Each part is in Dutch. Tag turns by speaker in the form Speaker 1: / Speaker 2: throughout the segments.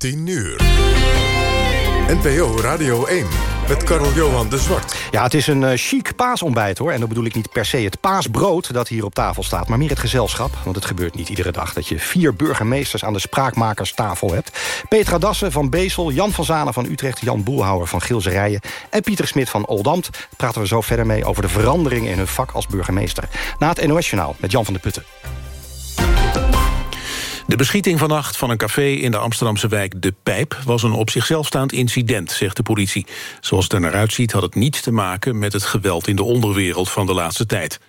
Speaker 1: 10 uur. NPO Radio 1 met Karel Johan de Zwart.
Speaker 2: Ja, het is een uh, chic paasontbijt hoor. En dan bedoel ik niet per se het paasbrood dat hier op tafel staat... maar meer het gezelschap. Want het gebeurt niet iedere dag dat je vier burgemeesters... aan de spraakmakerstafel hebt. Petra Dassen van Bezel, Jan van Zanen van Utrecht... Jan Boelhouwer van Gilserijen en Pieter Smit van Oldambt. Praten we zo verder mee over de veranderingen in hun vak als burgemeester. Na het NOS-journaal met Jan van der Putten.
Speaker 3: De beschieting vannacht van een café in de Amsterdamse wijk De Pijp... was een op zichzelf staand incident, zegt de politie. Zoals het er naar uitziet had het niets te maken... met het geweld in de onderwereld van de laatste tijd.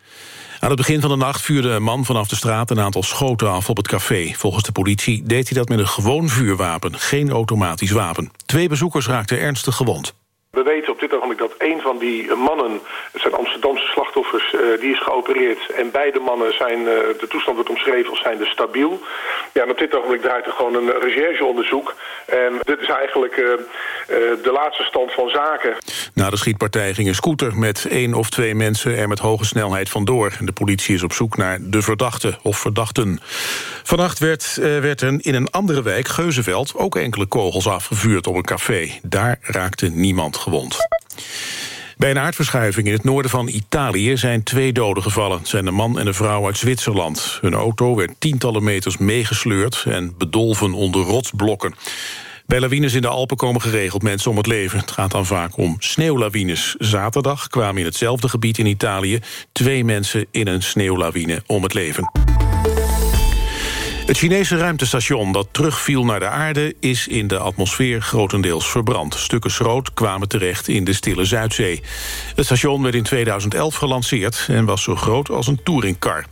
Speaker 3: Aan het begin van de nacht vuurde een man vanaf de straat... een aantal schoten af op het café. Volgens de politie deed hij dat met een gewoon vuurwapen, geen automatisch wapen. Twee bezoekers raakten ernstig gewond.
Speaker 4: We weten op dit ogenblik dat een van die mannen, het zijn Amsterdamse slachtoffers, uh, die is geopereerd. En beide mannen zijn, uh, de toestand wordt omschreven als stabiel. Ja, en op dit ogenblik draait er gewoon een rechercheonderzoek. En dit is eigenlijk uh, de laatste stand van zaken.
Speaker 3: Na de schietpartij ging een scooter met één of twee mensen er met hoge snelheid vandoor. De politie is op zoek naar de verdachte of verdachten. Vannacht werd, werd er in een andere wijk, Geuzenveld, ook enkele kogels afgevuurd op een café. Daar raakte niemand gewond. Bij een aardverschuiving in het noorden van Italië zijn twee doden gevallen. Zijn een man en een vrouw uit Zwitserland. Hun auto werd tientallen meters meegesleurd en bedolven onder rotsblokken. Bij lawines in de Alpen komen geregeld mensen om het leven. Het gaat dan vaak om sneeuwlawines. Zaterdag kwamen in hetzelfde gebied in Italië... twee mensen in een sneeuwlawine om het leven. Het Chinese ruimtestation dat terugviel naar de aarde... is in de atmosfeer grotendeels verbrand. Stukken schroot kwamen terecht in de Stille Zuidzee. Het station werd in 2011 gelanceerd... en was zo groot als een touringcar.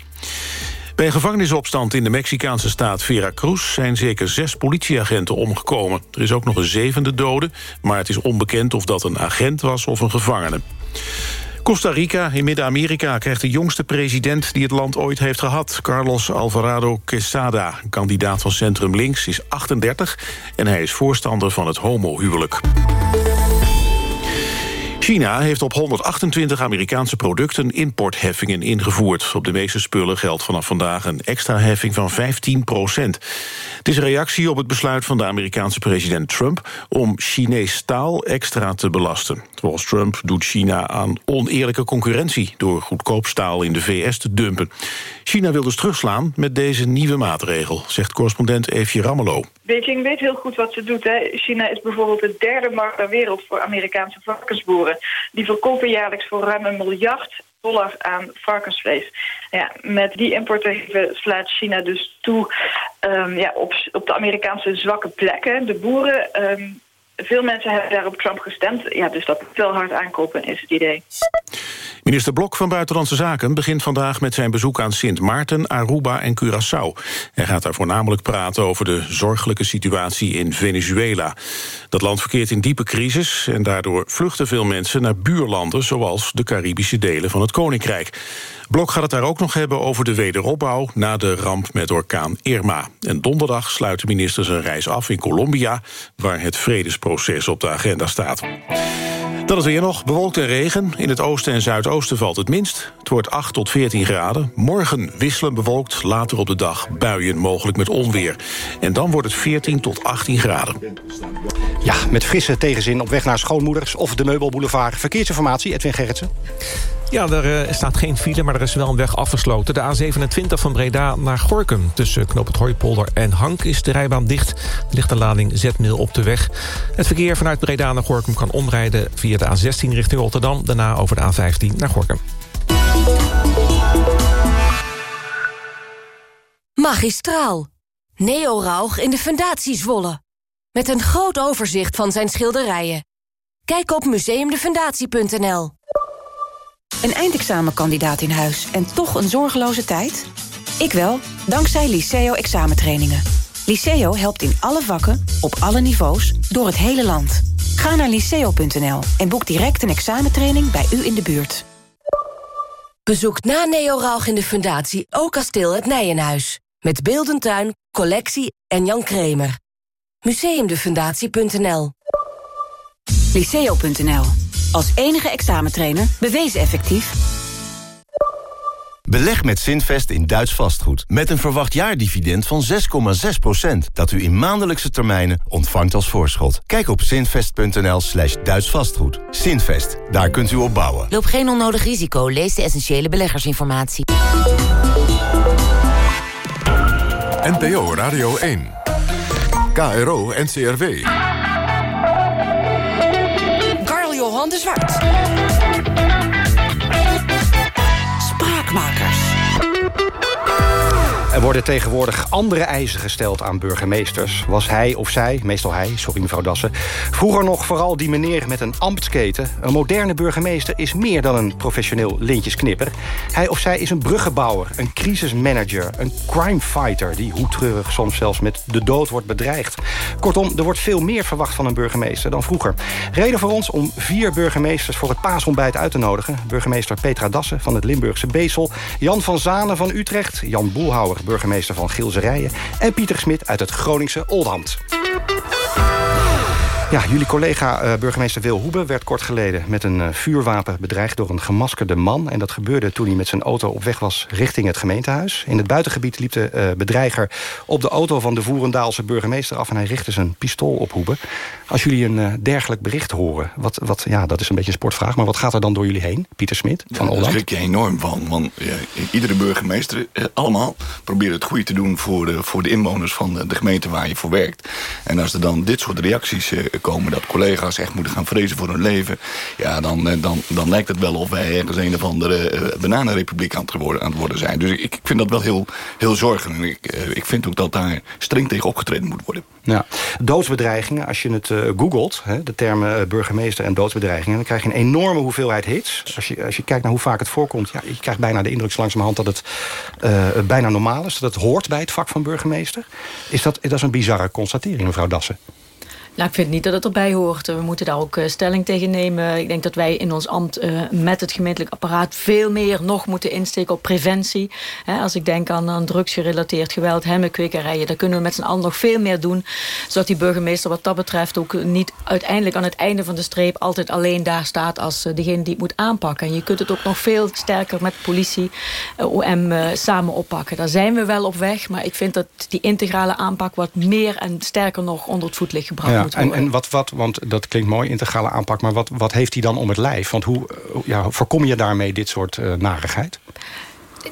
Speaker 3: Bij een gevangenisopstand in de Mexicaanse staat Veracruz... zijn zeker zes politieagenten omgekomen. Er is ook nog een zevende dode, maar het is onbekend of dat een agent was of een gevangene. Costa Rica in Midden-Amerika krijgt de jongste president die het land ooit heeft gehad. Carlos Alvarado Quesada, kandidaat van Centrum Links, is 38... en hij is voorstander van het homohuwelijk. China heeft op 128 Amerikaanse producten importheffingen ingevoerd. Op de meeste spullen geldt vanaf vandaag een extra heffing van 15 procent. Het is een reactie op het besluit van de Amerikaanse president Trump... om Chinees staal extra te belasten. Volgens Trump doet China aan oneerlijke concurrentie... door goedkoop staal in de VS te dumpen. China wil dus terugslaan met deze nieuwe maatregel... zegt correspondent Eefje Rammelo.
Speaker 5: Beijing weet heel goed wat ze doet. Hè. China is bijvoorbeeld de derde markt ter wereld voor Amerikaanse varkensboeren. Die verkopen jaarlijks voor ruim een miljard dollar aan varkensvlees. Ja, met die importtarieven slaat China dus toe um, ja, op, op de Amerikaanse zwakke plekken. De boeren, um, veel mensen hebben daar op Trump gestemd. Ja, dus dat veel hard aankopen is het idee.
Speaker 3: Minister Blok van Buitenlandse Zaken begint vandaag met zijn bezoek aan Sint Maarten, Aruba en Curaçao. Hij gaat daar voornamelijk praten over de zorgelijke situatie in Venezuela. Dat land verkeert in diepe crisis en daardoor vluchten veel mensen naar buurlanden zoals de Caribische delen van het Koninkrijk. Blok gaat het daar ook nog hebben over de wederopbouw na de ramp met orkaan Irma. En donderdag sluit de minister zijn reis af in Colombia, waar het vredesproces op de agenda staat. Dan is weer nog bewolkt en regen. In het oosten en zuidoosten valt het minst. Het wordt 8 tot 14 graden. Morgen wisselen bewolkt, later op de dag buien, mogelijk met onweer. En dan wordt het 14 tot 18 graden.
Speaker 2: Ja, met frisse tegenzin op weg naar schoonmoeders of de Meubelboulevard. Verkeersinformatie, Edwin Gerritsen.
Speaker 6: Ja, er uh, staat geen file, maar er is wel een weg afgesloten. De A27 van Breda naar Gorkum. Tussen Knoop het Hooipolder en Hank is de rijbaan dicht. Er ligt een lading zetmeel op de weg. Het verkeer vanuit Breda naar Gorkum kan omrijden via de A16 richting Rotterdam. Daarna over de A15 naar Gorkum.
Speaker 7: Magistraal. Neo Rauch in de Fundatie Zwolle. Met een groot overzicht van zijn schilderijen. Kijk op museumdefundatie.nl.
Speaker 8: Een eindexamenkandidaat in huis en toch een zorgeloze tijd? Ik wel, dankzij Liceo examentrainingen. Liceo helpt in alle vakken, op alle niveaus, door het hele land. Ga naar liceo.nl en boek direct een examentraining bij u in de buurt.
Speaker 7: Bezoek na Neo in de Fundatie ook kasteel het Nijenhuis. Met Beeldentuin, collectie en Jan Kremer. Museumdefundatie.nl
Speaker 8: Liceo.nl. Als enige examentrainer bewezen effectief.
Speaker 9: Beleg met Zinvest in Duits vastgoed. Met een verwacht jaardividend van 6,6%. Dat u in maandelijkse termijnen ontvangt als voorschot. Kijk op zinvest.nl slash Duits vastgoed. Zinvest, daar kunt u op bouwen.
Speaker 10: Loop geen onnodig risico. Lees de essentiële beleggersinformatie.
Speaker 1: NPO Radio 1. KRO NCRW.
Speaker 8: De Zwart. Spraakmakers.
Speaker 2: Er worden tegenwoordig andere eisen gesteld aan burgemeesters. Was hij of zij, meestal hij, sorry mevrouw Dassen... vroeger nog vooral die meneer met een ambtsketen. Een moderne burgemeester is meer dan een professioneel lintjesknipper. Hij of zij is een bruggenbouwer, een crisismanager... een crimefighter die, hoe treurig soms zelfs met de dood wordt bedreigd. Kortom, er wordt veel meer verwacht van een burgemeester dan vroeger. Reden voor ons om vier burgemeesters voor het paasontbijt uit te nodigen. Burgemeester Petra Dassen van het Limburgse Beesel... Jan van Zanen van Utrecht, Jan Boelhouwer burgemeester van Gilserijen... en Pieter Smit uit het Groningse Oldambt. Ja, jullie collega uh, burgemeester Wil Hoebe werd kort geleden... met een uh, vuurwapen bedreigd door een gemaskerde man. En dat gebeurde toen hij met zijn auto op weg was richting het gemeentehuis. In het buitengebied liep de uh, bedreiger op de auto van de Voerendaalse burgemeester af... en hij richtte zijn pistool op Hoebe. Als jullie een dergelijk bericht horen, wat, wat, ja, dat is een beetje een sportvraag... maar wat gaat er dan door jullie heen, Pieter Smit van
Speaker 11: ja? Daar schrik je enorm van, want ja, iedere burgemeester... allemaal proberen het goede te doen voor de, voor de inwoners van de, de gemeente waar je voor werkt. En als er dan dit soort reacties komen... dat collega's echt moeten gaan vrezen voor hun leven... ja, dan, dan, dan lijkt het wel of wij ergens een of andere uh, bananenrepubliek aan het, worden, aan het worden zijn. Dus ik, ik vind dat wel heel, heel zorgelijk. Ik, uh, ik vind ook dat daar streng tegen opgetreden moet worden.
Speaker 2: Ja. Doodsbedreigingen, als je het googelt, hè, de termen burgemeester en doodsbedreigingen... dan krijg je een enorme hoeveelheid hits. Als je, als je kijkt naar hoe vaak het voorkomt... Ja, je krijgt bijna de indruk langzamerhand dat het bijna normaal is. Dat het hoort bij het vak van burgemeester. Is dat, dat is een bizarre constatering, mevrouw Dassen.
Speaker 12: Nou, ik vind niet dat het erbij hoort. We moeten daar ook uh, stelling tegen nemen. Ik denk dat wij in ons ambt uh, met het gemeentelijk apparaat... veel meer nog moeten insteken op preventie. He, als ik denk aan, aan drugsgerelateerd geweld, hemmenkwekerijen... daar kunnen we met z'n allen nog veel meer doen. Zodat die burgemeester wat dat betreft ook niet uiteindelijk... aan het einde van de streep altijd alleen daar staat... als uh, degene die het moet aanpakken. En je kunt het ook nog veel sterker met politie, OM samen oppakken. Daar zijn we wel op weg. Maar ik vind dat die integrale aanpak... wat meer en sterker nog onder het voetlicht gebracht
Speaker 2: ja. En, en wat, wat, want dat klinkt mooi, integrale aanpak... maar wat, wat heeft hij dan om het lijf? Want hoe ja, voorkom je daarmee dit soort uh, narigheid?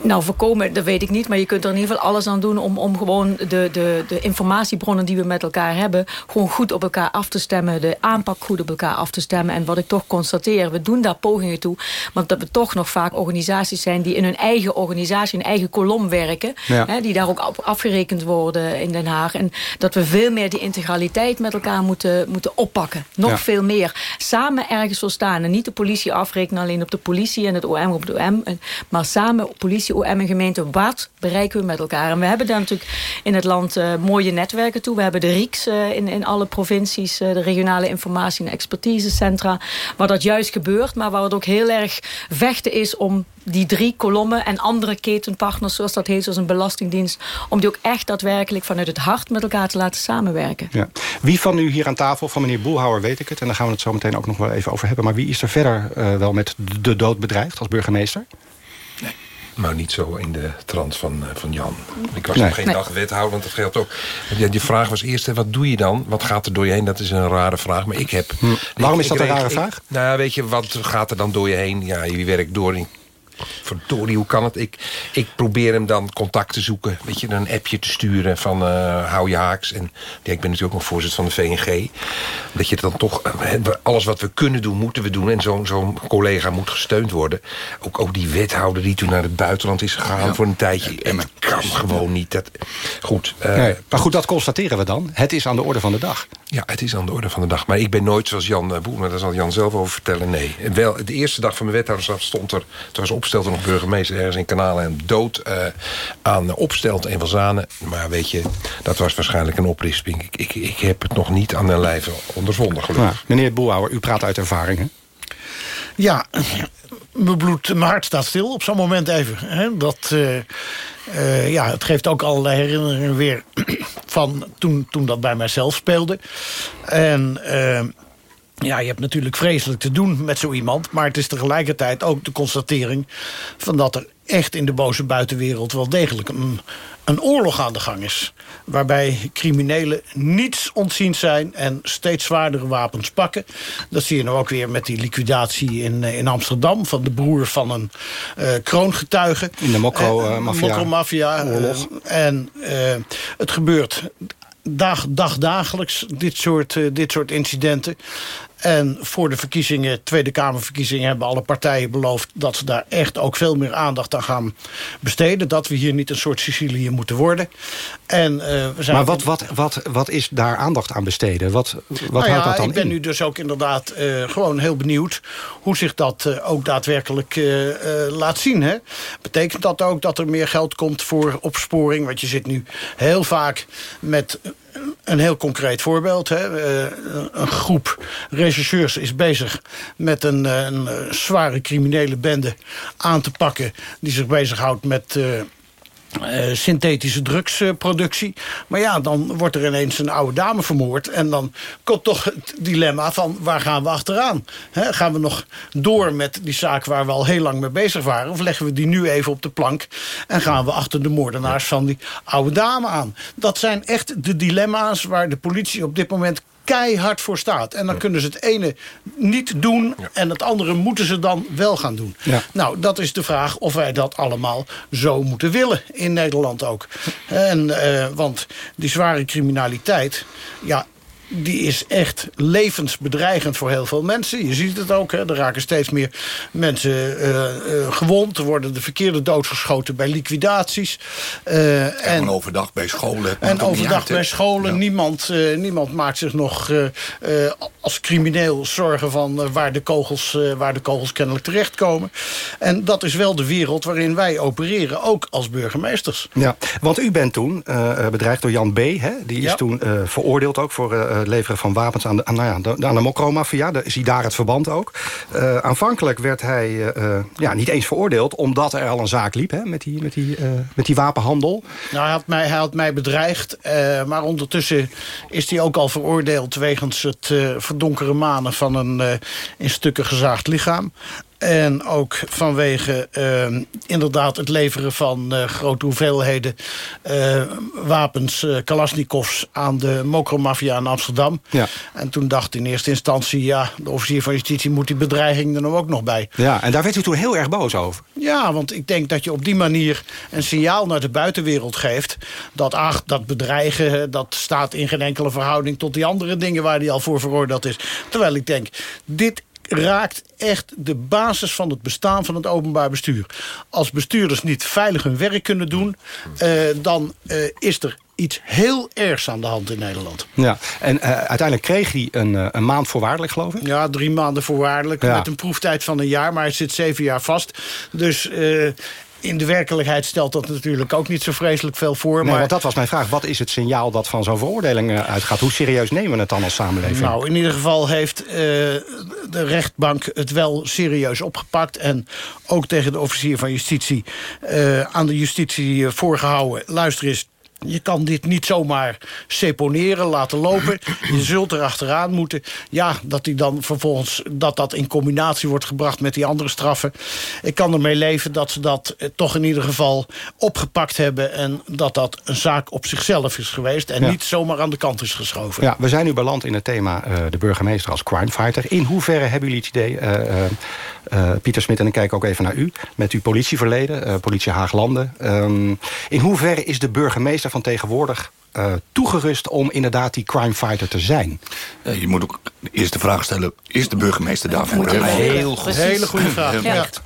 Speaker 12: Nou, voorkomen, dat weet ik niet. Maar je kunt er in ieder geval alles aan doen... om, om gewoon de, de, de informatiebronnen die we met elkaar hebben... gewoon goed op elkaar af te stemmen. De aanpak goed op elkaar af te stemmen. En wat ik toch constateer, we doen daar pogingen toe... maar dat we toch nog vaak organisaties zijn... die in hun eigen organisatie, hun eigen kolom werken. Ja. Hè, die daar ook op afgerekend worden in Den Haag. En dat we veel meer die integraliteit met elkaar moeten, moeten oppakken. Nog ja. veel meer. Samen ergens voor staan. En niet de politie afrekenen alleen op de politie... en het OM op de OM. Maar samen politie OM en gemeente, wat bereiken we met elkaar? En we hebben daar natuurlijk in het land uh, mooie netwerken toe. We hebben de RIEKS uh, in, in alle provincies, uh, de regionale informatie- en expertisecentra, waar dat juist gebeurt, maar waar het ook heel erg vechten is om die drie kolommen en andere ketenpartners, zoals dat heet, zoals een belastingdienst, om die ook echt daadwerkelijk vanuit het hart met elkaar te laten samenwerken.
Speaker 2: Ja. Wie van u hier aan tafel, van meneer Boelhouwer weet ik het, en daar gaan we het zo meteen ook nog wel even over hebben, maar wie is er verder wel met de dood bedreigd als burgemeester?
Speaker 13: Maar niet zo in de trant van, uh, van Jan. Ik was nee. nog geen nee. dag wethouder, want dat geldt ook. Ja, die vraag was eerst, wat doe je dan? Wat gaat er door je heen? Dat is een rare vraag. Maar ik heb...
Speaker 2: Hm. Waarom
Speaker 13: ik,
Speaker 2: is dat
Speaker 13: ik,
Speaker 2: een rare
Speaker 13: ik,
Speaker 2: vraag?
Speaker 13: Nou ja, weet je, wat gaat er dan door je heen? Ja, je werkt door in verdorie, hoe kan het? Ik, ik probeer hem dan contact te zoeken. Weet je, een appje te sturen van uh, hou je haaks. En ja, ik ben natuurlijk ook nog voorzitter van de VNG. Dat je dan toch, uh, alles wat we kunnen doen, moeten we doen. En zo'n zo'n collega moet gesteund worden. Ook, ook die wethouder die toen naar het buitenland is gegaan ja. voor een tijdje. En het kan gewoon niet. Dat, goed. Uh,
Speaker 2: nee, maar goed, dat constateren we dan. Het is aan de orde van de dag.
Speaker 13: Ja, het is aan de orde van de dag. Maar ik ben nooit zoals Jan Boer, maar daar zal Jan zelf over vertellen. Nee. Wel, de eerste dag van mijn wethouderschap stond er, het was opstelde nog burgemeester ergens in Kanalen en dood uh, aan opstelt en van Zanen. Maar weet je, dat was waarschijnlijk een oprisping. Ik, ik, ik heb het nog niet aan mijn lijve ondervonden, gelukkig.
Speaker 2: Ja, meneer Boelhouwer, u praat uit ervaring, hè?
Speaker 14: Ja, mijn bloed, mijn hart staat stil op zo'n moment even. Hè? Dat, uh, uh, ja, het geeft ook allerlei herinneringen weer van toen, toen dat bij mijzelf speelde. En uh, Ja, je hebt natuurlijk vreselijk te doen met zo iemand... maar het is tegelijkertijd ook de constatering... van dat er echt in de boze buitenwereld wel degelijk een, een oorlog aan de gang is. Waarbij criminelen niets ontziend zijn en steeds zwaardere wapens pakken. Dat zie je nou ook weer met die liquidatie in, eh, in Amsterdam... van de broer van een uh, kroongetuige.
Speaker 2: In de Mokro-mafia.
Speaker 14: Uh, mafia
Speaker 2: Oorlog.
Speaker 14: en het gebeurt dag, dag dagelijks, dit soort, dit soort incidenten. En voor de verkiezingen, Tweede Kamerverkiezingen... hebben alle partijen beloofd dat ze daar echt ook veel meer aandacht aan gaan besteden. Dat we hier niet een soort Sicilië moeten worden. En, uh, we zijn
Speaker 2: maar wat, wat, wat, wat is daar aandacht aan besteden? Wat, wat
Speaker 14: nou
Speaker 2: houdt dat dan
Speaker 14: Ik ben
Speaker 2: in?
Speaker 14: nu dus ook inderdaad uh, gewoon heel benieuwd... hoe zich dat uh, ook daadwerkelijk laat zien. Hè? Betekent dat ook dat er meer geld komt voor opsporing? Want je zit nu heel vaak met een heel concreet voorbeeld. Hè. een groep rechercheurs is bezig met een, een, zware criminele bende aan te pakken... die zich bezighoudt met... Uh, uh, synthetische drugsproductie. maar ja, dan wordt er ineens een oude dame vermoord. En dan komt toch het dilemma van waar gaan we achteraan? He, gaan we nog door met die zaak waar we al heel lang mee bezig waren? Of leggen we die nu even op de plank? En gaan we achter de moordenaars van die oude dame aan? Dat zijn echt de dilemma's waar de politie op dit moment keihard voor staat. En dan kunnen ze het ene niet doen... en het andere moeten ze dan wel gaan doen.
Speaker 2: Ja.
Speaker 14: Nou, dat is de vraag of wij dat allemaal zo moeten willen. In Nederland ook. En, uh, want die zware criminaliteit... ja, die is echt levensbedreigend voor heel veel mensen. Je ziet het ook, hè. er raken steeds meer mensen uh, uh, gewond. Er worden de verkeerde doodgeschoten bij liquidaties.
Speaker 11: Uh, en, en overdag bij scholen.
Speaker 14: En overdag bij scholen. Ja. Niemand, niemand maakt zich nog als crimineel zorgen van waar, de kogels, waar de kogels kennelijk terechtkomen. En dat is wel de wereld waarin wij opereren, ook als burgemeesters.
Speaker 2: Ja, want u bent toen bedreigd door Jan B. Hè? Die is
Speaker 14: Ja.
Speaker 2: toen veroordeeld ook voor eh, leveren van wapens aan de, aan, nou ja, de, aan de Zie daar het verband ook. Eh, aanvankelijk werd hij eh, eh, ja, niet eens veroordeeld... omdat er al een zaak liep hè, met, die, met, die, eh, met die wapenhandel.
Speaker 14: Nou, hij had mij, hij had mij bedreigd. eh, maar ondertussen is hij ook al veroordeeld... wegens het eh, verdonkeren manen van een eh, in stukken gezaagd lichaam. En ook vanwege eh, inderdaad het leveren van eh, grote hoeveelheden eh, wapens, eh, Kalasnikovs, aan de mokromafia in Amsterdam.
Speaker 2: Ja.
Speaker 14: En toen dacht in eerste instantie, ja, de officier van justitie moet die bedreiging er nou ook nog bij.
Speaker 2: Ja, en daar werd u toen heel erg boos over.
Speaker 14: Ja, want ik denk dat je op die manier een signaal naar de buitenwereld geeft... dat ach, dat bedreigen, dat staat in geen enkele verhouding... tot die andere dingen waar hij al voor veroordeeld is. Terwijl ik denk, dit raakt echt de basis van het bestaan van het openbaar bestuur. Als bestuurders niet veilig hun werk kunnen doen... eh, dan eh, is er iets heel ergs aan de hand in Nederland.
Speaker 2: Ja, en eh, uiteindelijk kreeg hij een, een maand voorwaardelijk, geloof ik.
Speaker 14: Ja, drie maanden voorwaardelijk.
Speaker 2: Ja.
Speaker 14: Met een proeftijd van een jaar. Maar hij zit zeven jaar vast. Dus in de werkelijkheid stelt dat natuurlijk ook niet zo vreselijk veel voor.
Speaker 2: Nee,
Speaker 14: maar
Speaker 2: want dat was mijn vraag. Wat is het signaal dat van zo'n veroordeling eh, uitgaat? Hoe serieus nemen we het dan als samenleving?
Speaker 14: Nou, in ieder geval heeft eh, de rechtbank het wel serieus opgepakt. En ook tegen de officier van justitie eh, aan de justitie eh, voorgehouden. Luister eens. Je kan dit niet zomaar seponeren, laten lopen. Je zult er achteraan moeten. Ja, dat die dan vervolgens dat dat in combinatie wordt gebracht met die andere straffen. Ik kan ermee leven dat ze dat eh, toch in ieder geval opgepakt hebben. En dat dat een zaak op zichzelf is geweest. En
Speaker 2: Ja.
Speaker 14: niet zomaar aan de kant is geschoven.
Speaker 2: Ja, we zijn nu beland in het thema eh, de burgemeester als crimefighter. In hoeverre hebben jullie het idee, eh, Pieter Smit, en ik kijk ook even naar u... met uw politieverleden, politie Haaglanden. ehm, in hoeverre is de burgemeester van tegenwoordig eh, toegerust... om inderdaad die crimefighter te zijn?
Speaker 11: Eh, je moet ook eerst de vraag stellen, is de burgemeester daarvoor?
Speaker 14: Heel goed. Hele goede vraag.
Speaker 11: Heel
Speaker 14: Ja.
Speaker 11: echt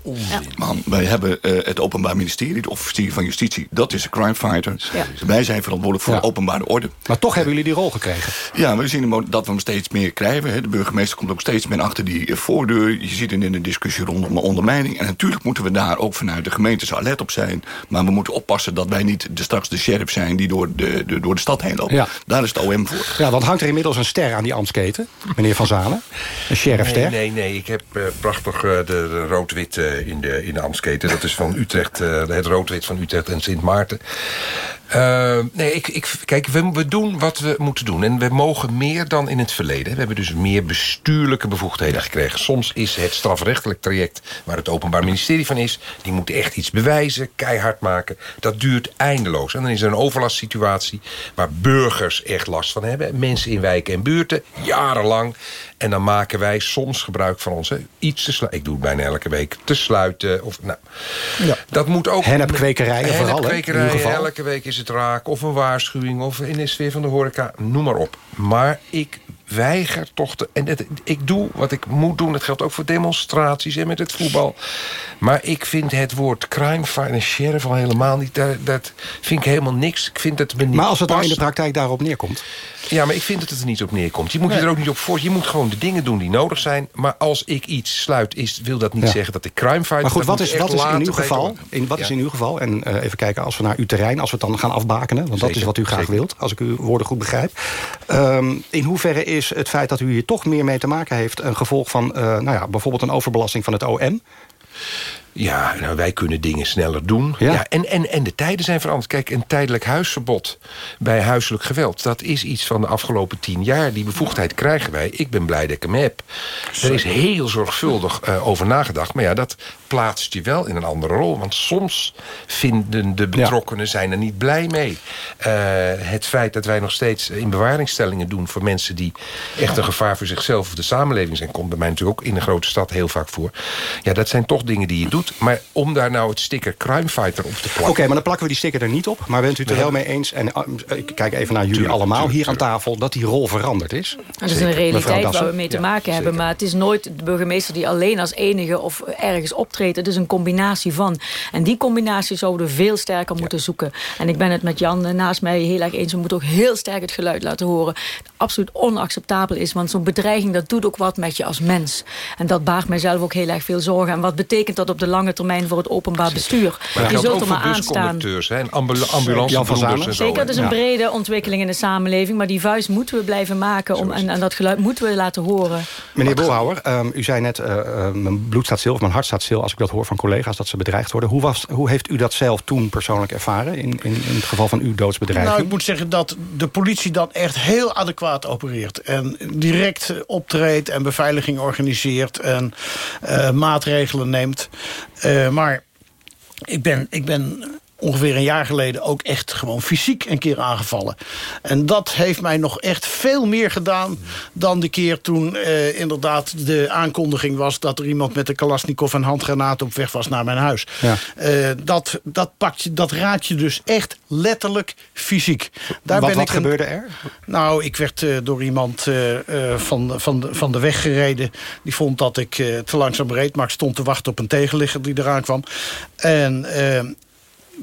Speaker 11: Man, wij hebben eh, het Openbaar Ministerie, de officier van Justitie. Dat is een crimefighter. Wij zijn verantwoordelijk voor
Speaker 2: Ja.
Speaker 11: de openbare orde.
Speaker 2: Maar toch hebben jullie die rol gekregen.
Speaker 11: Ja, we zien dat we hem steeds meer krijgen. hè. De burgemeester komt ook steeds meer achter die voordeur. Je ziet het in de discussie rondom de ondermijning. En natuurlijk moeten we daar ook vanuit de gemeentes alert op zijn. Maar we moeten oppassen dat wij niet de, straks de sheriff zijn... die door de, de, door de stad heen loopt.
Speaker 2: Ja.
Speaker 11: Daar is het OM voor.
Speaker 2: Ja, want hangt er inmiddels een ster aan die ambtsketen, meneer Van Zanen? Een sheriffster?
Speaker 13: Nee, nee, nee. Ik heb eh, prachtig eh, de, rood-wit eh, in, de, in de Amsketen. Dat is van Utrecht, eh, het rood-wit van Utrecht en Sint Maarten. Uh, nee, ik, ik, kijk, we, we, doen wat we moeten doen. En we mogen meer dan in het verleden. We hebben dus meer bestuurlijke bevoegdheden gekregen. Soms is het strafrechtelijk traject waar het Openbaar Ministerie van is... die moet echt iets bewijzen, keihard maken. Dat duurt eindeloos. En dan is er een overlastsituatie waar burgers echt last van hebben. Mensen in wijken en buurten, jarenlang. En dan maken wij soms gebruik van ons iets te sluiten. Ik doe het bijna elke week te sluiten. Of, nou, ja. Dat moet ook...
Speaker 2: Hennepkwekerijen vooral,
Speaker 13: Hennepkwekerijen, elke week is het raak. Of een waarschuwing, of in de sfeer van de horeca. Noem maar op. Maar ik weiger toch te... En het, ik doe wat ik moet doen. Dat geldt ook voor demonstraties en met het voetbal. Maar ik vind het woord crime fighter en sheriff al helemaal niet... Dat, dat vind ik helemaal niks. Ik vind het me niet
Speaker 2: Maar als het
Speaker 13: dan
Speaker 2: in de praktijk daarop neerkomt?
Speaker 13: Ja, maar ik vind dat het er niet op neerkomt. Je moet je er ook niet op voor. Je moet gewoon de dingen doen die nodig zijn. Maar als ik iets sluit, is, wil dat niet zeggen dat ik crime fighter...
Speaker 2: Maar goed, wat is, wat is in uw geval? In, wat is in uw geval? En uh, even kijken, als we naar uw terrein... als we het dan gaan afbakenen, want dat is wat u graag zeker. wilt... als ik uw woorden goed begrijp. Um, in hoeverre is het feit dat u hier toch meer mee te maken heeft... een gevolg van uh, nou ja, bijvoorbeeld een overbelasting van het OM...
Speaker 13: Ja, nou, wij kunnen dingen sneller doen. Ja. ja. en, en, en de tijden zijn veranderd. Kijk, een tijdelijk huisverbod bij huiselijk geweld... dat is iets van de afgelopen tien jaar. Die bevoegdheid krijgen wij. Ik ben blij dat ik hem heb. Er is heel zorgvuldig uh, over nagedacht. Maar ja, dat plaatst je wel in een andere rol. Want soms vinden de betrokkenen ja. zijn er niet blij mee. Uh, het feit dat wij nog steeds in bewaringstellingen doen... voor mensen die echt een gevaar voor zichzelf of de samenleving zijn... komt bij mij natuurlijk ook in een grote stad heel vaak voor. Ja, dat zijn toch dingen die je doet. Maar om daar nou het sticker Crime Fighter op te plakken...
Speaker 2: Oké, okay, maar dan plakken we die sticker er niet op. Maar bent u het er wel mee eens, en uh, ik kijk even naar jullie tuurlijk, allemaal tuurlijk, hier tuurlijk. aan tafel... dat die rol veranderd is?
Speaker 12: Dat is een realiteit waar we mee te ja, maken hebben. Maar het is nooit de burgemeester die alleen als enige of ergens optreedt. Het is een combinatie van. En die combinatie zouden we veel sterker moeten zoeken. En ik ben het met Jan naast mij heel erg eens. We moeten ook heel sterk het geluid laten horen. Absoluut onacceptabel is. Want zo'n bedreiging, dat doet ook wat met je als mens. En dat baart mijzelf ook heel erg veel zorgen. En wat betekent dat op de lange termijn voor het openbaar bestuur.
Speaker 13: Maar je zult er maar aanstaan. En ambulancebroeders en
Speaker 12: Zeker, dat is een brede ontwikkeling in de samenleving. Maar die vuist moeten we blijven maken. Om, en, en dat geluid moeten we laten horen.
Speaker 2: Meneer Bolhouwer, um, u zei net... Uh, uh, mijn bloed staat stil of mijn hart staat stil... als ik dat hoor van collega's dat ze bedreigd worden. Hoe, was, hoe heeft u dat zelf toen persoonlijk ervaren... in, in, in het geval van uw doodsbedreiging?
Speaker 14: Nou, ik moet zeggen dat de politie dan echt heel adequaat opereert. En direct optreedt en beveiliging organiseert... en uh, maatregelen neemt. Uh, maar ik ben, ik ben ongeveer een jaar geleden ook echt gewoon fysiek een keer aangevallen. En dat heeft mij nog echt veel meer gedaan dan de keer toen uh, inderdaad de aankondiging was... dat er iemand met een Kalashnikov en handgranaat op weg was naar mijn huis. Ja. Uh, dat, dat, pakt je, dat raakt je dus echt letterlijk fysiek.
Speaker 2: Daar wat ben wat ik gebeurde er?
Speaker 14: Nou, ik werd uh, door iemand van, van, de, van de weg gereden. Die vond dat ik te langzaam reed, maar ik stond te wachten op een tegenligger die eraan kwam. En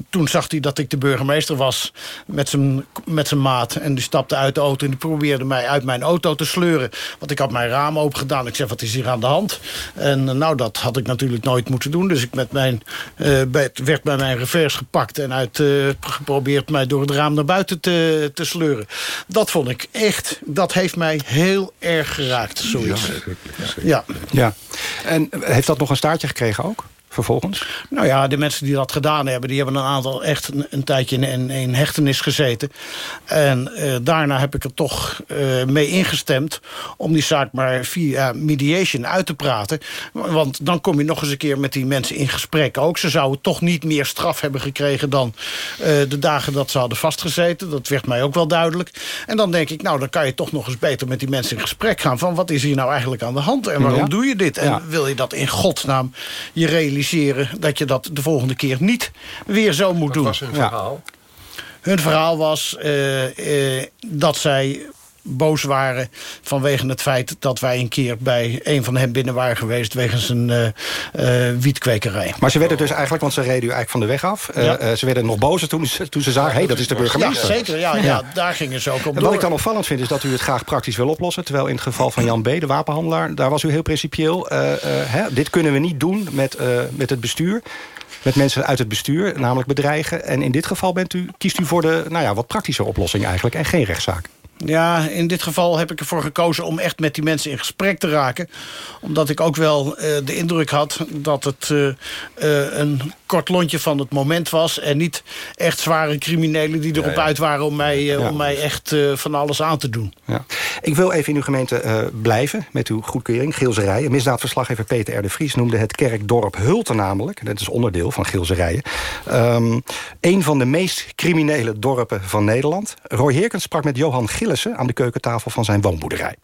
Speaker 14: toen zag hij dat ik de burgemeester was met zijn, met zijn maat. En die stapte uit de auto en die probeerde mij uit mijn auto te sleuren. Want ik had mijn raam open gedaan. Ik zei, wat is hier aan de hand? En nou, dat had ik natuurlijk nooit moeten doen. Dus ik met mijn, uh, bij, werd bij mijn reverse gepakt... en uit, uh, geprobeerd mij door het raam naar buiten te, te sleuren. Dat vond ik echt, dat heeft mij heel erg geraakt, zoiets. Ja.
Speaker 2: ja. En heeft dat nog een staartje gekregen ook? Vervolgens?
Speaker 14: Nou ja, de mensen die dat gedaan hebben... die hebben een aantal echt een, een tijdje in, in, hechtenis gezeten. En uh, daarna heb ik er toch uh, mee ingestemd... om die zaak maar via mediation uit te praten. Want dan kom je nog eens een keer met die mensen in gesprek. Ook ze zouden toch niet meer straf hebben gekregen... dan uh, de dagen dat ze hadden vastgezeten. Dat werd mij ook wel duidelijk. En dan denk ik, nou, dan kan je toch nog eens beter met die mensen in gesprek gaan... van wat is hier nou eigenlijk aan de hand en waarom ja. doe je dit? En ja. wil je dat in godsnaam je realiseren dat je dat de volgende keer niet weer zo moet doen.
Speaker 13: was hun verhaal?
Speaker 14: Ja. Hun verhaal was uh, uh, dat zij boos waren vanwege het feit dat wij een keer bij een van hen binnen waren geweest wegens een uh, uh, wietkwekerij.
Speaker 2: Maar ze werden dus eigenlijk, want ze reden u eigenlijk van de weg af. Uh, ja. ze werden nog bozer toen, toen ze zagen, hé, hey, dat is de burgemeester.
Speaker 14: Ja, zeker. Ja, ja. ja daar gingen ze ook op
Speaker 2: en Wat ik dan opvallend vind, is dat u het graag praktisch wil oplossen. Terwijl in het geval van Jan B., de wapenhandelaar, daar was u heel principieel. Hè, dit kunnen we niet doen met, met het bestuur met mensen uit het bestuur, namelijk bedreigen. En in dit geval bent u, kiest u voor de nou ja, wat praktische oplossing eigenlijk en geen rechtszaak.
Speaker 14: Ja, in dit geval heb ik ervoor gekozen om echt met die mensen in gesprek te raken. Omdat ik ook wel uh, de indruk had dat het uh, uh, een kort lontje van het moment was... en niet echt zware criminelen die erop ja, ja. uit waren om mij, ja. om mij echt van alles aan te doen.
Speaker 2: Ja. Ik wil even in uw gemeente blijven met uw goedkeuring. Geelzerijen. Misdaadverslaggever Peter R. de Vries noemde het kerkdorp Hulten namelijk. Dat is onderdeel van Geelzerijen. Um, een van de meest criminele dorpen van Nederland. Roy Heerkens sprak met Johan Aan de keukentafel van zijn woonboerderij.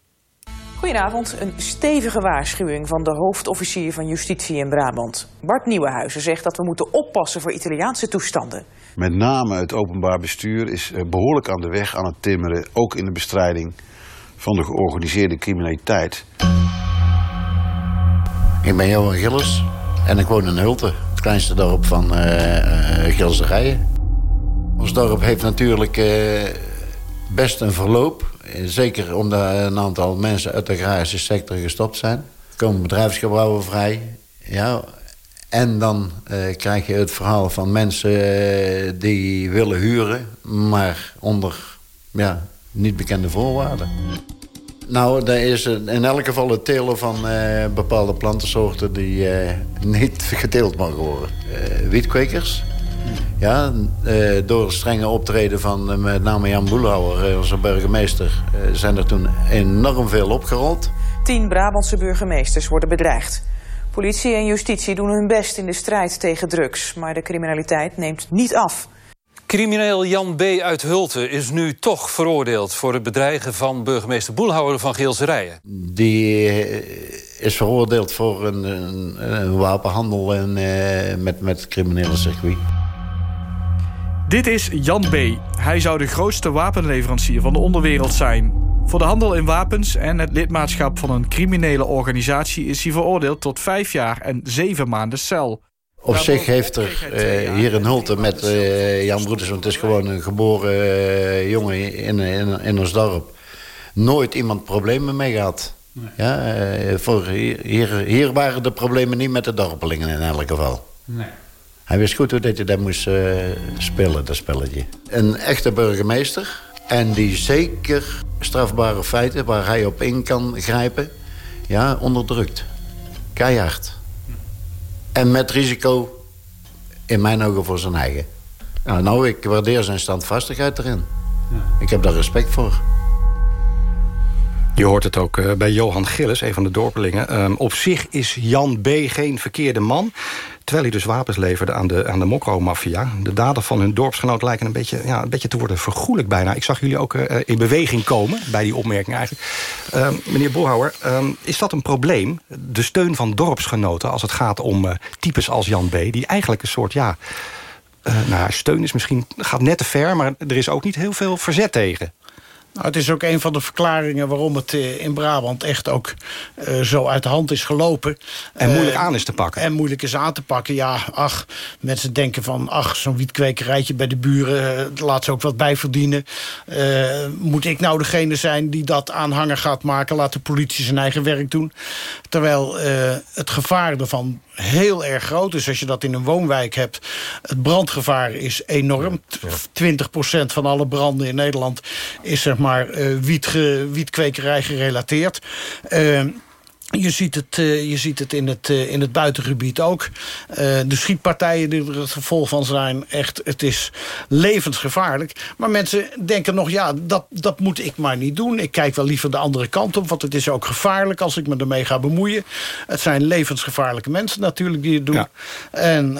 Speaker 15: Goedenavond. Een stevige waarschuwing van de hoofdofficier van Justitie in Brabant. Bart Nieuwenhuizen zegt dat we moeten oppassen voor Italiaanse toestanden.
Speaker 16: Met name het openbaar bestuur is behoorlijk aan de weg aan het timmeren... ook in de bestrijding van de georganiseerde criminaliteit.
Speaker 17: Ik ben Johan Gillis en ik woon in Hulten, het kleinste dorp van uh, uh, Gilserijen. Ons dorp heeft natuurlijk uh, best een verloop. Zeker omdat een aantal mensen uit de agrarische sector gestopt zijn. Er komen bedrijfsgebouwen vrij. Ja, en dan uh, krijg je het verhaal van mensen uh, die willen huren... maar onder ja, niet bekende voorwaarden. Nou, er is in elk geval het telen van uh, bepaalde plantensoorten... die niet geteeld mogen worden. wietkwekers, ja, uh, door het strenge optreden van uh, met name Jan Boelhouwer, onze burgemeester... Uh, zijn er toen enorm veel opgerold.
Speaker 15: Tien Brabantse burgemeesters worden bedreigd. Politie en justitie doen hun best in de strijd tegen drugs... maar de criminaliteit neemt niet af.
Speaker 18: Crimineel Jan B. uit Hulten is nu toch veroordeeld... voor het bedreigen van burgemeester Boelhouwer van Geelserijen.
Speaker 17: Die is veroordeeld voor een, een, een wapenhandel en, met, met het criminele circuit.
Speaker 19: Dit is Jan B. Hij zou de grootste wapenleverancier van de onderwereld zijn. Voor de handel in wapens en het lidmaatschap van een criminele organisatie... is hij veroordeeld tot vijf jaar en zeven maanden cel.
Speaker 17: Op zich heeft er uh, hier in Hulten met uh, Jan Broeders... want het is gewoon een geboren uh, jongen in, in, in ons dorp... nooit iemand problemen mee gehad. Nee. Ja, voor hier, hier waren de problemen niet met de dorpelingen in elk geval. Nee. Hij wist goed hoe dat hij dat moest uh, spelen, dat spelletje. Een echte burgemeester. En die zeker strafbare feiten waar hij op in kan grijpen... ja, onderdrukt. Keihard. En met risico, in mijn ogen, voor zijn eigen. Nou, nou ik waardeer zijn standvastigheid erin. Ja. Ik heb daar respect voor.
Speaker 2: Je hoort het ook uh, bij Johan Gillis, een van de dorpelingen. Um, op zich is Jan B. geen verkeerde man. Terwijl hij dus wapens leverde aan de, aan de Mokro-maffia. De daden van hun dorpsgenoot lijken een beetje, ja, een beetje te worden vergoelijk bijna. Ik zag jullie ook uh, in beweging komen bij die opmerking eigenlijk. Uh, meneer Boelhouwer, uh, is dat een probleem? De steun van dorpsgenoten als het gaat om uh, types als Jan B. Die eigenlijk een soort, ja... nou, steun is misschien, gaat net te ver... maar er is ook niet heel veel verzet tegen.
Speaker 14: Nou, het is ook een van de verklaringen waarom het in Brabant echt ook uh, zo uit de hand is gelopen.
Speaker 2: En moeilijk uh, aan is te pakken.
Speaker 14: En moeilijk is aan te pakken, ja. Ach, mensen denken van, ach, zo'n wietkwekerijtje bij de buren... Laat ze ook wat bij verdienen. moet ik nou degene zijn die dat aanhanger gaat maken? Laat de politie zijn eigen werk doen. Terwijl het gevaar ervan heel erg groot is. Als je dat in een woonwijk hebt. Het brandgevaar is enorm. 20% van alle branden in Nederland is zeg maar uh, wietge, wietkwekerij gerelateerd. Uh, je ziet het, uh, je ziet het, in, het uh, in het buitengebied ook. Uh, de schietpartijen die er het gevolg van zijn, echt, het is levensgevaarlijk. Maar mensen denken nog, ja, dat, dat moet ik maar niet doen. Ik kijk wel liever de andere kant op, want het is ook gevaarlijk als ik me ermee ga bemoeien. Het zijn levensgevaarlijke mensen natuurlijk die het doen. Ja. En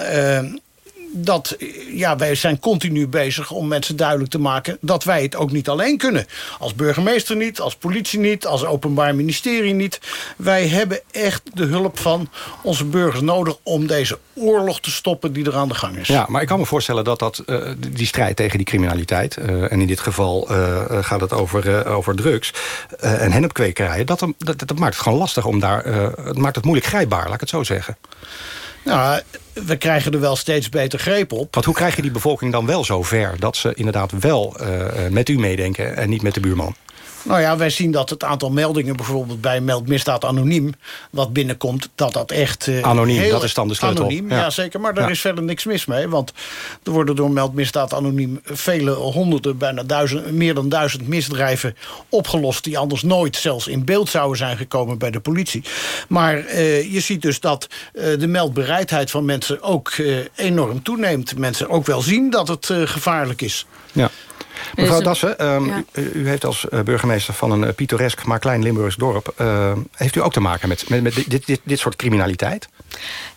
Speaker 14: dat, ja, wij zijn continu bezig om mensen duidelijk te maken... dat wij het ook niet alleen kunnen. Als burgemeester niet, als politie niet, als openbaar ministerie niet. Wij hebben echt de hulp van onze burgers nodig... om deze oorlog te stoppen die er aan de gang is.
Speaker 2: Ja, maar ik kan me voorstellen dat, dat uh, die strijd tegen die criminaliteit... Uh, en in dit geval uh, gaat het over, over drugs en hennepkwekerijen... Dat, dat, dat, maakt het gewoon lastig om daar... het maakt het moeilijk grijpbaar, laat ik het zo zeggen.
Speaker 14: Nou, we krijgen er wel steeds beter greep op.
Speaker 2: Want hoe krijg je die bevolking dan wel zo ver... dat ze inderdaad wel uh, met u meedenken en niet met de buurman?
Speaker 14: Nou ja, wij zien dat het aantal meldingen... bijvoorbeeld bij Meldmisdaad Anoniem... wat binnenkomt, dat dat echt... Uh,
Speaker 2: anoniem, dat is dan de sleutel.
Speaker 14: Anoniem, ja, zeker. Maar daar is verder niks mis mee. Want er worden door Meldmisdaad Anoniem... vele honderden, bijna duizend, meer dan duizend misdrijven opgelost... die anders nooit zelfs in beeld zouden zijn gekomen bij de politie. Maar uh, je ziet dus dat uh, de meldbereidheid van mensen ook enorm toeneemt. Mensen ook wel zien dat het gevaarlijk is.
Speaker 2: Ja. Mevrouw Dassen, um, u, u, heeft als uh, burgemeester van een uh, pittoresk maar klein Limburgs dorp... Uh, heeft u ook te maken met, met, met dit, dit, dit soort criminaliteit?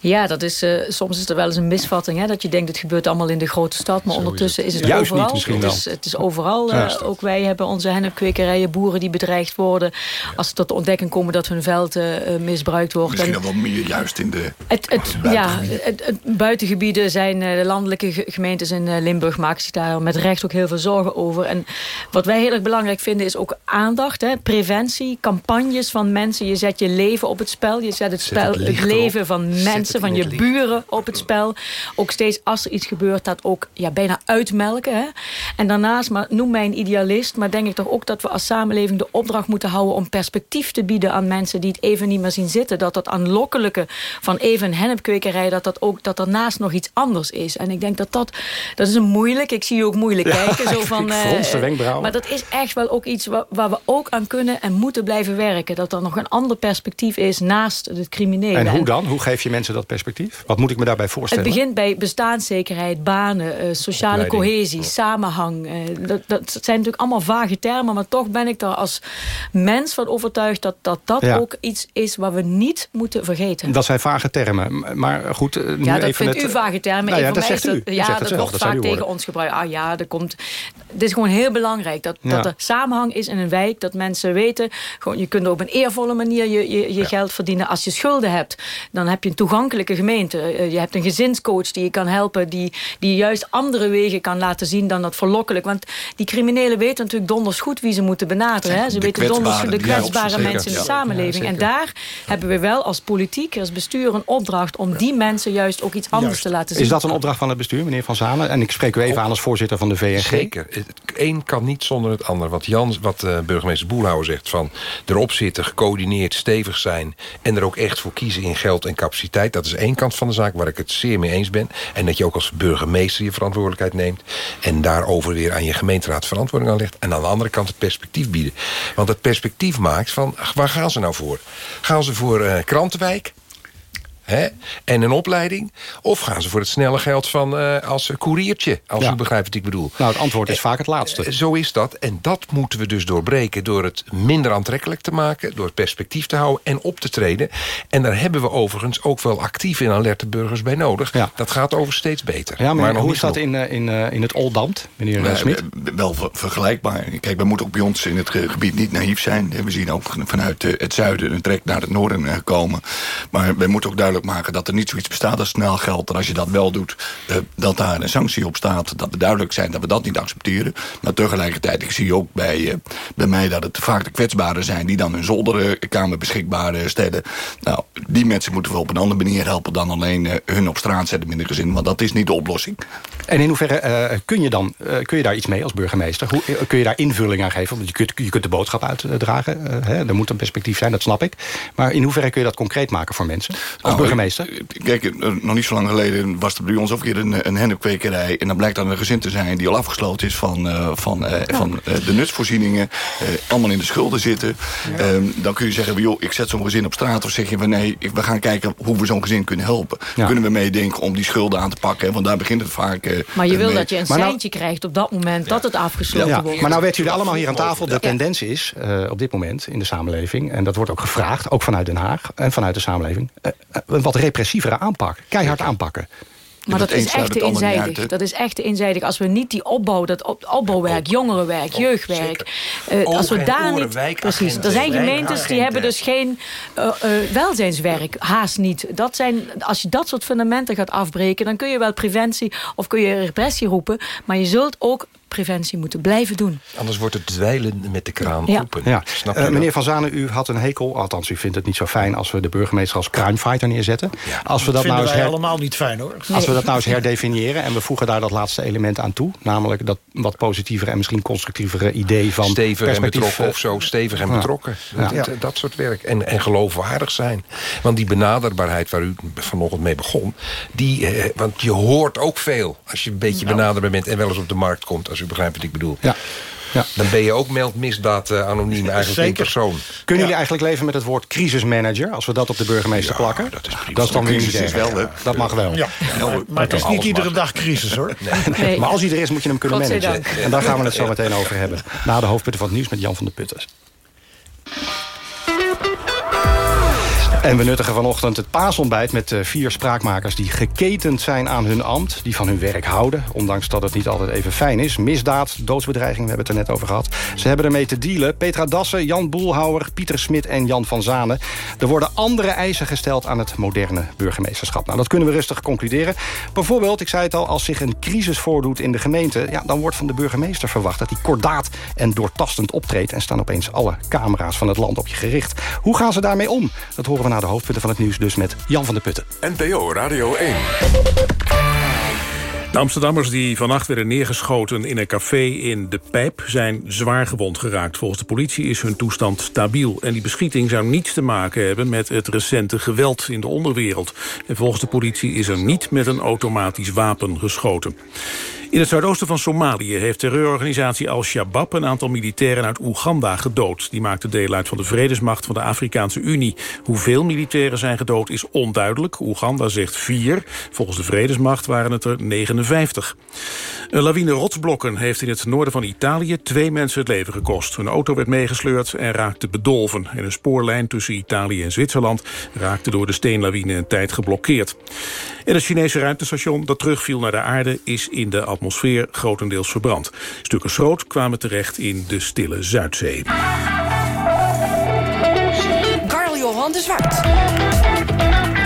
Speaker 12: Ja, dat is, soms is er wel eens een misvatting. Hè, dat je denkt het gebeurt allemaal in de grote stad. Maar ondertussen is het,
Speaker 2: Juist
Speaker 12: overal.
Speaker 2: Niet, misschien
Speaker 12: het, is, het is overal. ook wij hebben onze hennepkwekerijen, boeren die bedreigd worden. Als ze tot de ontdekking komen dat hun veld misbruikt wordt.
Speaker 11: Misschien dan wel meer juist in de
Speaker 12: het, het, Ja, buitengebieden zijn de landelijke gemeentes in Limburg... maken zich daar met recht ook heel veel zorgen over. En wat wij heel erg belangrijk vinden is ook aandacht. Hè? Preventie, campagnes van mensen. Je zet je leven op het spel. Je zet het, spel, het, het leven van mensen, van je buren op het spel. Ook steeds als er iets gebeurt, dat ook ja, bijna uitmelken. Hè? En daarnaast, maar noem mij een idealist... maar denk ik toch ook dat we als samenleving de opdracht moeten houden... om perspectief te bieden aan mensen die het even niet meer zien zitten. Dat dat aanlokkelijke van even een hennepkwekerij... dat dat ook dat daarnaast nog iets anders is. En ik denk dat dat... dat is een moeilijk. Ik zie je ook moeilijk kijken. Zo van,
Speaker 2: uh,
Speaker 12: maar dat is echt wel ook iets waar, waar, we ook aan kunnen en moeten blijven werken. Dat er nog een ander perspectief is naast het criminele.
Speaker 2: En hoe dan? Hoe geef je mensen dat perspectief? Wat moet ik me daarbij voorstellen?
Speaker 12: Het begint bij bestaanszekerheid, banen, uh, sociale cohesie, samenhang. Uh, dat, dat, zijn natuurlijk allemaal vage termen, maar toch ben ik er als mens van overtuigd dat dat, dat ja. ook iets is wat we niet moeten vergeten.
Speaker 2: Dat zijn vage termen. Maar goed, nu
Speaker 12: ja, dat
Speaker 2: even
Speaker 12: vindt
Speaker 2: het...
Speaker 12: u vage termen.
Speaker 2: Nou ja,
Speaker 12: dat
Speaker 2: zegt u.
Speaker 12: Ja,
Speaker 2: zegt
Speaker 12: dat wordt
Speaker 2: dat
Speaker 12: vaak tegen ons gebruikt. Ah ja, er komt... Het is gewoon heel belangrijk dat,
Speaker 2: Ja.
Speaker 12: dat er samenhang is in een wijk. Dat mensen weten, gewoon, je kunt op een eervolle manier je, je, je geld verdienen. Als je schulden hebt, dan heb je een toegankelijke gemeente. Eh, Je hebt een gezinscoach die je kan helpen. Die, die juist andere wegen kan laten zien dan dat verlokkelijk. Want die criminelen weten natuurlijk donders goed wie ze moeten benaderen. Hè? Ze
Speaker 11: De
Speaker 12: weten donders de kwetsbare
Speaker 11: zeker.
Speaker 12: mensen in de
Speaker 11: Ja.
Speaker 12: samenleving.
Speaker 11: Ja,
Speaker 12: en daar hebben we wel als politiek, als bestuur een opdracht... om die mensen juist ook iets anders te laten zien.
Speaker 2: Is dat een opdracht van het bestuur, meneer Van Zanen? En ik spreek u even aan als voorzitter van de VNG.
Speaker 13: Zeker. Het een kan niet zonder het ander. Wat, Jan, wat eh, burgemeester Boelhouwer zegt van erop zitten, gecoördineerd, stevig zijn... en er ook echt voor kiezen in geld en capaciteit. Dat is één kant van de zaak waar ik het zeer mee eens ben. En dat je ook als burgemeester je verantwoordelijkheid neemt... en daarover weer aan je gemeenteraad verantwoording aan legt. En aan de andere kant het perspectief bieden. Want het perspectief maakt van, waar gaan ze nou voor? Gaan ze voor eh, Krantenwijk... Hè? En een opleiding? Of gaan ze voor het snelle geld van eh, als koeriertje? Als
Speaker 2: Ja.
Speaker 13: u begrijpt wat ik bedoel.
Speaker 2: Nou, het antwoord is vaak het laatste.
Speaker 13: Eh, Zo is dat. En dat moeten we dus doorbreken door het minder aantrekkelijk te maken... door het perspectief te houden en op te treden. En daar hebben we overigens ook wel actieve en alerte burgers bij nodig. Dat gaat over steeds beter.
Speaker 2: Ja, maar, hoe is dat in, eh, in, eh, in het Oldambt, meneer eh,
Speaker 11: Nee,
Speaker 2: Smit?
Speaker 11: we- wel ver- vergelijkbaar. Kijk, we moeten ook bij ons in het ge- gebied niet naïef zijn. We zien ook vanuit eh, het zuiden een trek naar het noorden eh, komen. Maar we moeten ook duidelijk maken dat er niet zoiets bestaat als snel geld. En als je dat wel doet, eh, dat daar een sanctie op staat. Dat we duidelijk zijn dat we dat niet accepteren. Maar tegelijkertijd, ik zie ook bij, eh, bij mij dat het vaak de kwetsbaren zijn... die dan hun zolderkamer beschikbaar stellen. Nou, die mensen moeten we op een andere manier helpen... dan alleen eh, hun op straat zetten een gezin. Want dat is niet de oplossing.
Speaker 2: En in hoeverre kun, je dan, kun je daar iets mee als burgemeester? Hoe, kun je daar invulling aan geven? Want je kunt, je kunt de boodschap uitdragen. hè, er moet een perspectief zijn, dat snap ik. Maar in hoeverre kun je dat concreet maken voor mensen? Als
Speaker 11: Nou,
Speaker 2: burgemeester?
Speaker 11: Kijk, eh, nog niet zo lang geleden was er bij ons ook weer een, een hennepkwekerij. En dan blijkt dat een gezin te zijn die al afgesloten is van, eh, van, eh, van eh, de nutsvoorzieningen. eh, allemaal in de schulden zitten. Ehm, dan kun je zeggen, joh, ik zet zo'n gezin op straat. Of zeg je van nee, we gaan kijken hoe we zo'n gezin kunnen helpen.
Speaker 2: Ja.
Speaker 11: Kunnen we meedenken om die schulden aan te pakken. Want daar begint het vaak eh,
Speaker 12: Maar je wil
Speaker 11: mee.
Speaker 12: dat je een
Speaker 2: nou-
Speaker 12: seintje krijgt op dat moment dat het afgesloten
Speaker 2: Ja,
Speaker 12: wordt.
Speaker 2: maar nou weten jullie allemaal hier aan tafel... de tendens is eh, op dit moment in de samenleving... en dat wordt ook gevraagd, ook vanuit Den Haag en vanuit de samenleving... een wat repressievere aanpak. Keihard aanpakken.
Speaker 12: Maar dat is echt te eenzijdig.
Speaker 11: uit,
Speaker 12: dat is echt te eenzijdig. Als we niet die opbouw, dat op, opbouwwerk, jongerenwerk, jeugdwerk... eh, als we daar
Speaker 13: oren,
Speaker 12: niet... Precies, er zijn gemeentes die hebben dus geen eh, eh, welzijnswerk. Haast niet. Dat zijn, als je dat soort fundamenten gaat afbreken... dan kun je wel preventie of kun je repressie roepen... maar je zult ook preventie moeten blijven doen.
Speaker 13: Anders wordt het dweilen met de kraan
Speaker 12: Ja.
Speaker 13: open.
Speaker 2: Ja.
Speaker 13: Snap je
Speaker 2: Eh,
Speaker 13: dat?
Speaker 2: meneer Van Zanen, u had een hekel, althans u vindt het niet zo fijn... als we de burgemeester als crimefighter neerzetten. Als we dat
Speaker 14: vinden
Speaker 2: nou eens
Speaker 14: wij
Speaker 2: her-
Speaker 14: allemaal niet fijn hoor.
Speaker 2: Als we dat nou eens herdefiniëren en we voegen daar dat laatste element aan toe... namelijk dat wat positievere en misschien constructievere idee van
Speaker 13: Stevig en betrokken
Speaker 2: eh,
Speaker 13: of zo, stevig en
Speaker 2: ja.
Speaker 13: betrokken.
Speaker 2: Ja.
Speaker 13: Dat, dat, dat soort werk. En, en geloofwaardig zijn. Want die benaderbaarheid waar u vanochtend mee begon... Die, eh, want je hoort ook veel als je een beetje benaderbaar bent... en wel eens op de markt komt, als u begrijpt wat ik bedoel.
Speaker 2: Ja. Ja.
Speaker 13: Dan ben je ook meldmisdaad eh, anoniem eigenlijk in persoon.
Speaker 2: Kunnen jullie eigenlijk leven met het woord crisismanager... als we dat op de burgemeester plakken? Dat is, dan weer niet
Speaker 16: Crisis is wel, hè?
Speaker 2: Dat mag wel.
Speaker 14: Ja. Maar het is niet iedere dag crisis hoor.
Speaker 12: Nee.
Speaker 2: Maar als hij er is, moet je hem kunnen managen. En daar gaan we het zo meteen over hebben. Na de hoofdpunten van het nieuws met Jan van der Putten. En we nuttigen vanochtend het paasontbijt met eh, vier spraakmakers... die geketend zijn aan hun ambt, die van hun werk houden... ondanks dat het niet altijd even fijn is. Misdaad, doodsbedreiging, we hebben het er net over gehad. Ze hebben ermee te dealen. Petra Dassen, Jan Boelhouwer, Pieter Smit en Jan van Zanen. Er worden andere eisen gesteld aan het moderne burgemeesterschap. Nou, dat kunnen we rustig concluderen. Bijvoorbeeld, ik zei het al, als zich een crisis voordoet in de gemeente... Ja, dan wordt van de burgemeester verwacht dat hij kordaat en doortastend optreedt... en staan opeens alle camera's van het land op je gericht. Hoe gaan ze daarmee om? Dat we na de hoofdpunten van het nieuws dus met Jan van der Putten.
Speaker 1: NPO Radio 1.
Speaker 3: De Amsterdammers die vannacht werden neergeschoten in een café in De Pijp... zijn zwaar gewond geraakt. Volgens de politie is hun toestand stabiel. En die beschieting zou niets te maken hebben met het recente geweld in de onderwereld. En volgens de politie is er niet met een automatisch wapen geschoten. In het zuidoosten van Somalië heeft terreurorganisatie Al-Shabaab... een aantal militairen uit Oeganda gedood. Die maakten deel uit van de vredesmacht van de Afrikaanse Unie. Hoeveel militairen zijn gedood is onduidelijk. Oeganda zegt vier. Volgens de vredesmacht waren het er 59. Een lawine rotsblokken heeft in het noorden van Italië... twee mensen het leven gekost. Een auto werd meegesleurd en raakte bedolven. En een spoorlijn tussen Italië en Zwitserland... raakte door de steenlawine een tijd geblokkeerd. En het Chinese ruimtestation dat terugviel naar de aarde... is in de atmosfeer grotendeels verbrand. Stukken schroot kwamen terecht in de stille Zuidzee.
Speaker 8: Carl Johan de Zwart.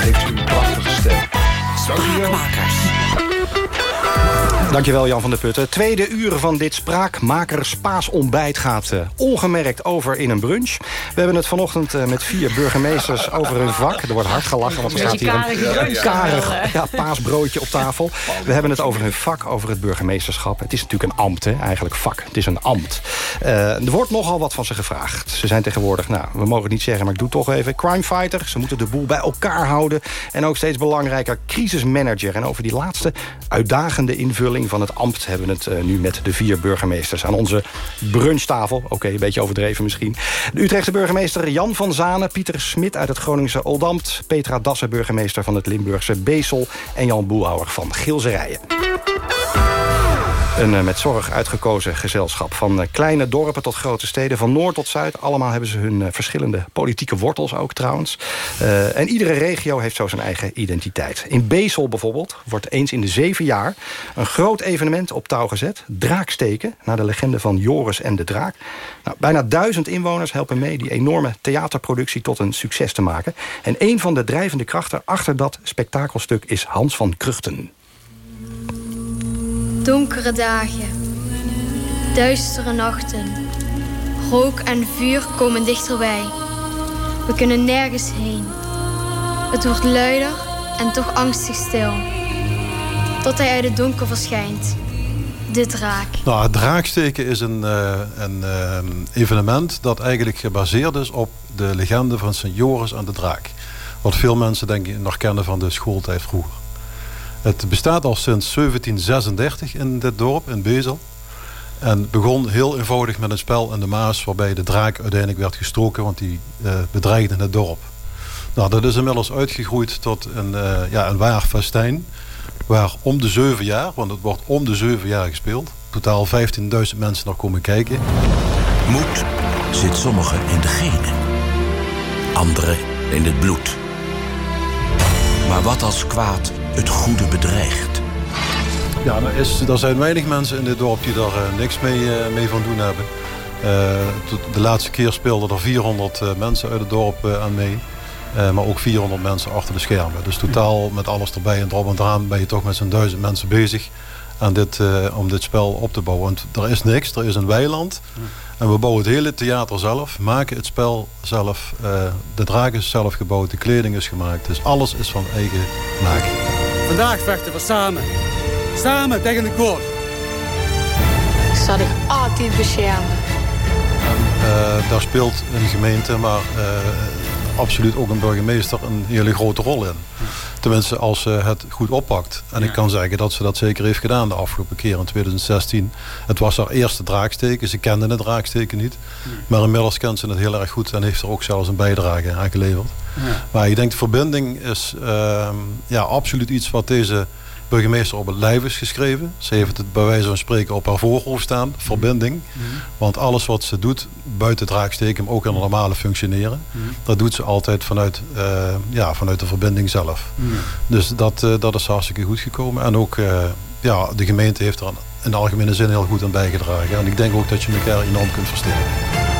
Speaker 13: Heeft u een prachtige stem.
Speaker 8: Spraakmakers.
Speaker 2: Dankjewel Jan van der Putten. Tweede uur van dit spraakmakers paasontbijt gaat eh, ongemerkt over in een brunch. We hebben het vanochtend eh, met vier burgemeesters over hun vak. Er wordt hard gelachen, want er staat hier een karig ja, paasbroodje op tafel. We hebben het over hun vak, over het burgemeesterschap. Het is natuurlijk een ambt, hè? eigenlijk vak. Het is een ambt. Eh, er wordt nogal wat van ze gevraagd. Ze zijn tegenwoordig, nou, we mogen het niet zeggen, maar ik doe het toch even. Crimefighter, ze moeten de boel bij elkaar houden. En ook steeds belangrijker, crisismanager. En over die laatste uitdagende invulling van het ambt... hebben we het eh, nu met de vier burgemeesters aan onze brunchtafel. Oké, een beetje overdreven misschien. De Utrechtse burgemeester Jan van Zanen... Pieter Smit uit het Groningse Oldambt... Petra Dassen, burgemeester van het Limburgse Beesel... en Jan Boelhouwer van Gilserijen. Een eh, met zorg uitgekozen gezelschap. Van eh, kleine dorpen tot grote steden, van noord tot zuid. Allemaal hebben ze hun eh, verschillende politieke wortels ook trouwens. En iedere regio heeft zo zijn eigen identiteit. In Beesel bijvoorbeeld wordt eens in de zeven jaar... een groot evenement op touw gezet. Draaksteken, naar de legende van Joris en de Draak. Nou, bijna duizend inwoners helpen mee die enorme theaterproductie tot een succes te maken. En een van de drijvende krachten achter dat spektakelstuk is Hans van Kruchten.
Speaker 20: Donkere dagen, duistere nachten. Rook en vuur komen dichterbij. We kunnen nergens heen. Het wordt luider en toch angstig stil. Tot hij uit het donker verschijnt. De draak.
Speaker 21: Nou, het draaksteken is een, eh, een eh, evenement dat eigenlijk gebaseerd is op de legende van Sint Joris en de draak. Wat veel mensen denk ik nog kennen van de schooltijd vroeger. Het bestaat al sinds 1736 in dit dorp, in Bezel. En begon heel eenvoudig met een spel in de Maas... waarbij de draak uiteindelijk werd gestoken, want die eh, bedreigde het dorp. Nou, dat is inmiddels uitgegroeid tot een, eh, ja, een waar festijn... waar om de zeven jaar, want het wordt om de zeven jaar gespeeld... totaal 15.000 mensen naar komen kijken.
Speaker 22: Moed zit sommigen in de genen, anderen in het bloed. Maar wat als kwaad het goede bedreigt?
Speaker 21: Ja, er, is, er zijn weinig mensen in dit dorp die daar eh, niks mee, eh, mee van doen hebben. Eh, de laatste keer speelden er 400 eh, mensen uit het dorp aan mee. Maar ook 400 mensen achter de schermen. Dus totaal met alles erbij en erop en eraan ben je toch met zo'n duizend mensen bezig. aan dit, om dit spel op te bouwen. Want er is niks, er is een weiland. En we bouwen het hele theater zelf, maken het spel zelf. de draak is zelf gebouwd, de kleding is gemaakt. Dus alles is van eigen maak.
Speaker 23: Vandaag vechten we samen. Samen tegen de koord.
Speaker 20: Ik zal dich altijd beschermen.
Speaker 21: Eh, daar speelt een gemeente, maar eh, absoluut ook een burgemeester een hele grote rol in. Tenminste, als ze het goed oppakt. En ik kan zeggen dat ze dat zeker heeft gedaan de afgelopen keer in 2016. Het was haar eerste draaksteken. Ze kende het draaksteken niet. Maar inmiddels kent ze het heel erg goed en heeft er ook zelfs een bijdrage aan geleverd. Maar ik denk de verbinding is ehm, ja, absoluut iets wat deze burgemeester op het lijf is geschreven. Ze heeft het bij wijze van spreken op haar voorhoofd staan. Verbinding. Want alles wat ze doet, buiten draaksteken, maar ook in het normale functioneren... dat doet ze altijd vanuit, eh, ja, vanuit de verbinding zelf. Dus dat, eh, dat is hartstikke goed gekomen. En ook eh, ja, de gemeente heeft er in de algemene zin heel goed aan bijgedragen. En ik denk ook dat je elkaar enorm kunt versterken.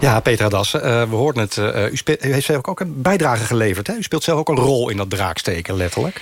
Speaker 2: Ja, Petra Dassen, eh, we hoorden het. eh, u, speelt, u heeft zelf ook een bijdrage geleverd. Hè? U speelt zelf ook een rol in dat draaksteken, letterlijk.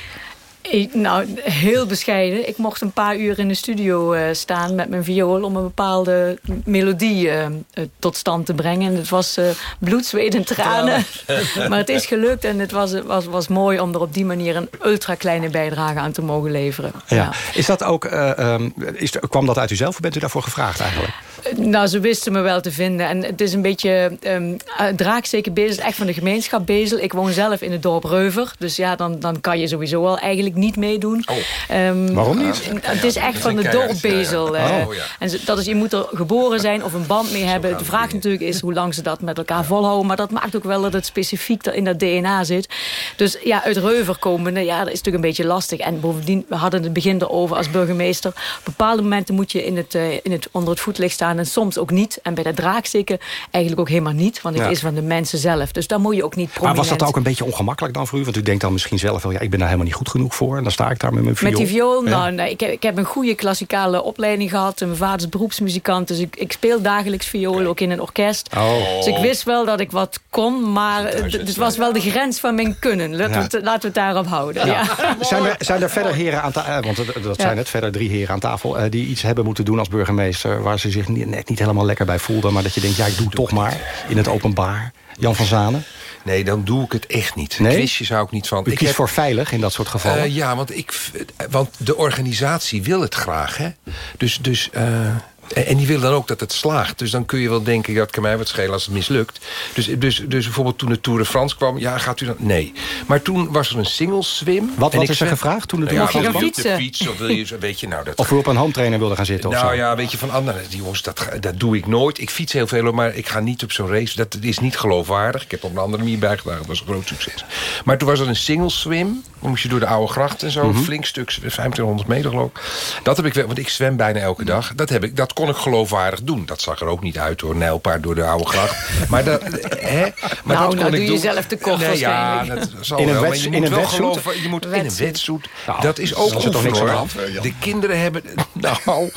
Speaker 12: Ik- nou, heel bescheiden. Ik mocht een paar uur in de studio eh, staan met mijn viool... om een bepaalde melodie eh, eh, tot stand te brengen. En het was eh, bloed, zweet en tranen. maar het is gelukt en het was, was, was mooi... om er op die manier een ultra kleine bijdrage aan te mogen leveren.
Speaker 2: Ja. Is dat ook, eh, ehm, is, kwam dat uit uzelf of bent u daarvoor gevraagd eigenlijk?
Speaker 12: Nou, ze wisten me wel te vinden. En het is een beetje... Um, Draaksteken Bezel is echt van de gemeenschap Bezel. Ik woon zelf in het dorp Reuver. Dus ja, dan, dan kan je sowieso al eigenlijk niet meedoen. Ehm,
Speaker 2: Waarom niet?
Speaker 12: Het is echt van het dorp Bezel. eh.
Speaker 2: Oh, ja.
Speaker 12: En dat is, je moet er geboren zijn of een band mee hebben. De vraag natuurlijk is hoe lang ze dat met elkaar volhouden. Maar dat maakt ook wel dat het specifiek er in dat DNA zit. Dus ja, uit Reuver komende, ja, dat is natuurlijk een beetje lastig. En bovendien, we hadden het begin erover als burgemeester. Op bepaalde momenten moet je in het, eh, in het, onder het voetlicht staan en soms ook niet. En bij de draaksteken eigenlijk ook helemaal niet. Want het
Speaker 2: Ja.
Speaker 12: is van de mensen zelf. Dus daar moet je ook niet
Speaker 2: Maar
Speaker 12: prominent...
Speaker 2: was dat ook een beetje ongemakkelijk dan voor u? Want u denkt dan misschien zelf wel, ja, ik ben daar helemaal niet goed genoeg voor. En dan sta ik daar met mijn viool.
Speaker 12: Met die viool?
Speaker 2: Ja.
Speaker 12: Nou, nee, ik, heb, ik heb een goede klassikale opleiding gehad. Mijn vader is beroepsmuzikant. Dus ik, ik speel dagelijks viool, ook in een orkest.
Speaker 2: Oh.
Speaker 12: Dus ik wist wel dat ik wat kon. Maar het was wel de grens van mijn kunnen. Laten,
Speaker 2: Ja.
Speaker 12: we, het, laten we het daarop houden. Ja.
Speaker 2: Zijn, er, zijn er verder heren aan tafel, want dat, zijn het, verder drie heren aan tafel... eh, die iets hebben moeten doen als burgemeester... waar ze zich net niet helemaal lekker bij voelden... maar dat je denkt, ja, ik doe het toch maar in het openbaar. Jan van Zanen?
Speaker 13: Nee, dan doe ik het echt niet.
Speaker 2: Nee?
Speaker 13: Quizje zou ik niet van.
Speaker 2: U
Speaker 13: ik
Speaker 2: kiest voor veilig in dat soort gevallen?
Speaker 13: Eh, ja, want, ik, want de organisatie wil het graag. Hè? Dus, dus, eh, en die wil dan ook dat het slaagt. Dus dan kun je wel denken, ja, het kan mij wat schelen als het mislukt. Dus, dus, dus bijvoorbeeld toen de Tour de France kwam, ja, gaat u dan? Nee. Maar toen was er een single swim.
Speaker 2: Wat- wat
Speaker 13: ik
Speaker 2: is er gevraagd toen de
Speaker 13: Nou
Speaker 2: Tour de
Speaker 13: ja, wil je de fiets of wil je, weet je, nou, dat
Speaker 2: Of u op een home trainer wilde gaan zitten of
Speaker 13: nou
Speaker 2: zo?
Speaker 13: ja, weet je, van anderen, die jongens, dat, dat doe ik nooit. Ik fiets heel veel, hoor, maar ik ga niet op zo'n race. Dat is niet geloofwaardig. Ik heb op een andere manier bijgedragen. Dat was een groot succes. Maar toen was er een single swim. Dan moest je door de oude gracht en zo.
Speaker 2: Mhm.
Speaker 13: Een flink stuk, 2500 meter geloof ik. Dat heb ik wel, want ik zwem bijna elke dag. Dat, heb ik, dat kon ik geloofwaardig doen. Dat zag er ook niet uit hoor, nijlpaard door de oude gracht. Maar dat, hè, maar
Speaker 12: Nou,
Speaker 13: dat kon
Speaker 12: nou
Speaker 13: ik
Speaker 12: doe je
Speaker 13: doen.
Speaker 12: jezelf tekort
Speaker 13: nee, ja, dat zal
Speaker 2: In een
Speaker 13: wel.
Speaker 2: Wets-
Speaker 13: je
Speaker 2: in
Speaker 13: moet
Speaker 2: een
Speaker 13: wel
Speaker 2: wetsuit?
Speaker 13: geloven. Je moet in een
Speaker 12: Wetsuit.
Speaker 13: wetsuit.
Speaker 2: Nou,
Speaker 13: dat is ook
Speaker 2: de
Speaker 13: hoor.
Speaker 2: eh?
Speaker 13: De kinderen hebben... Nou,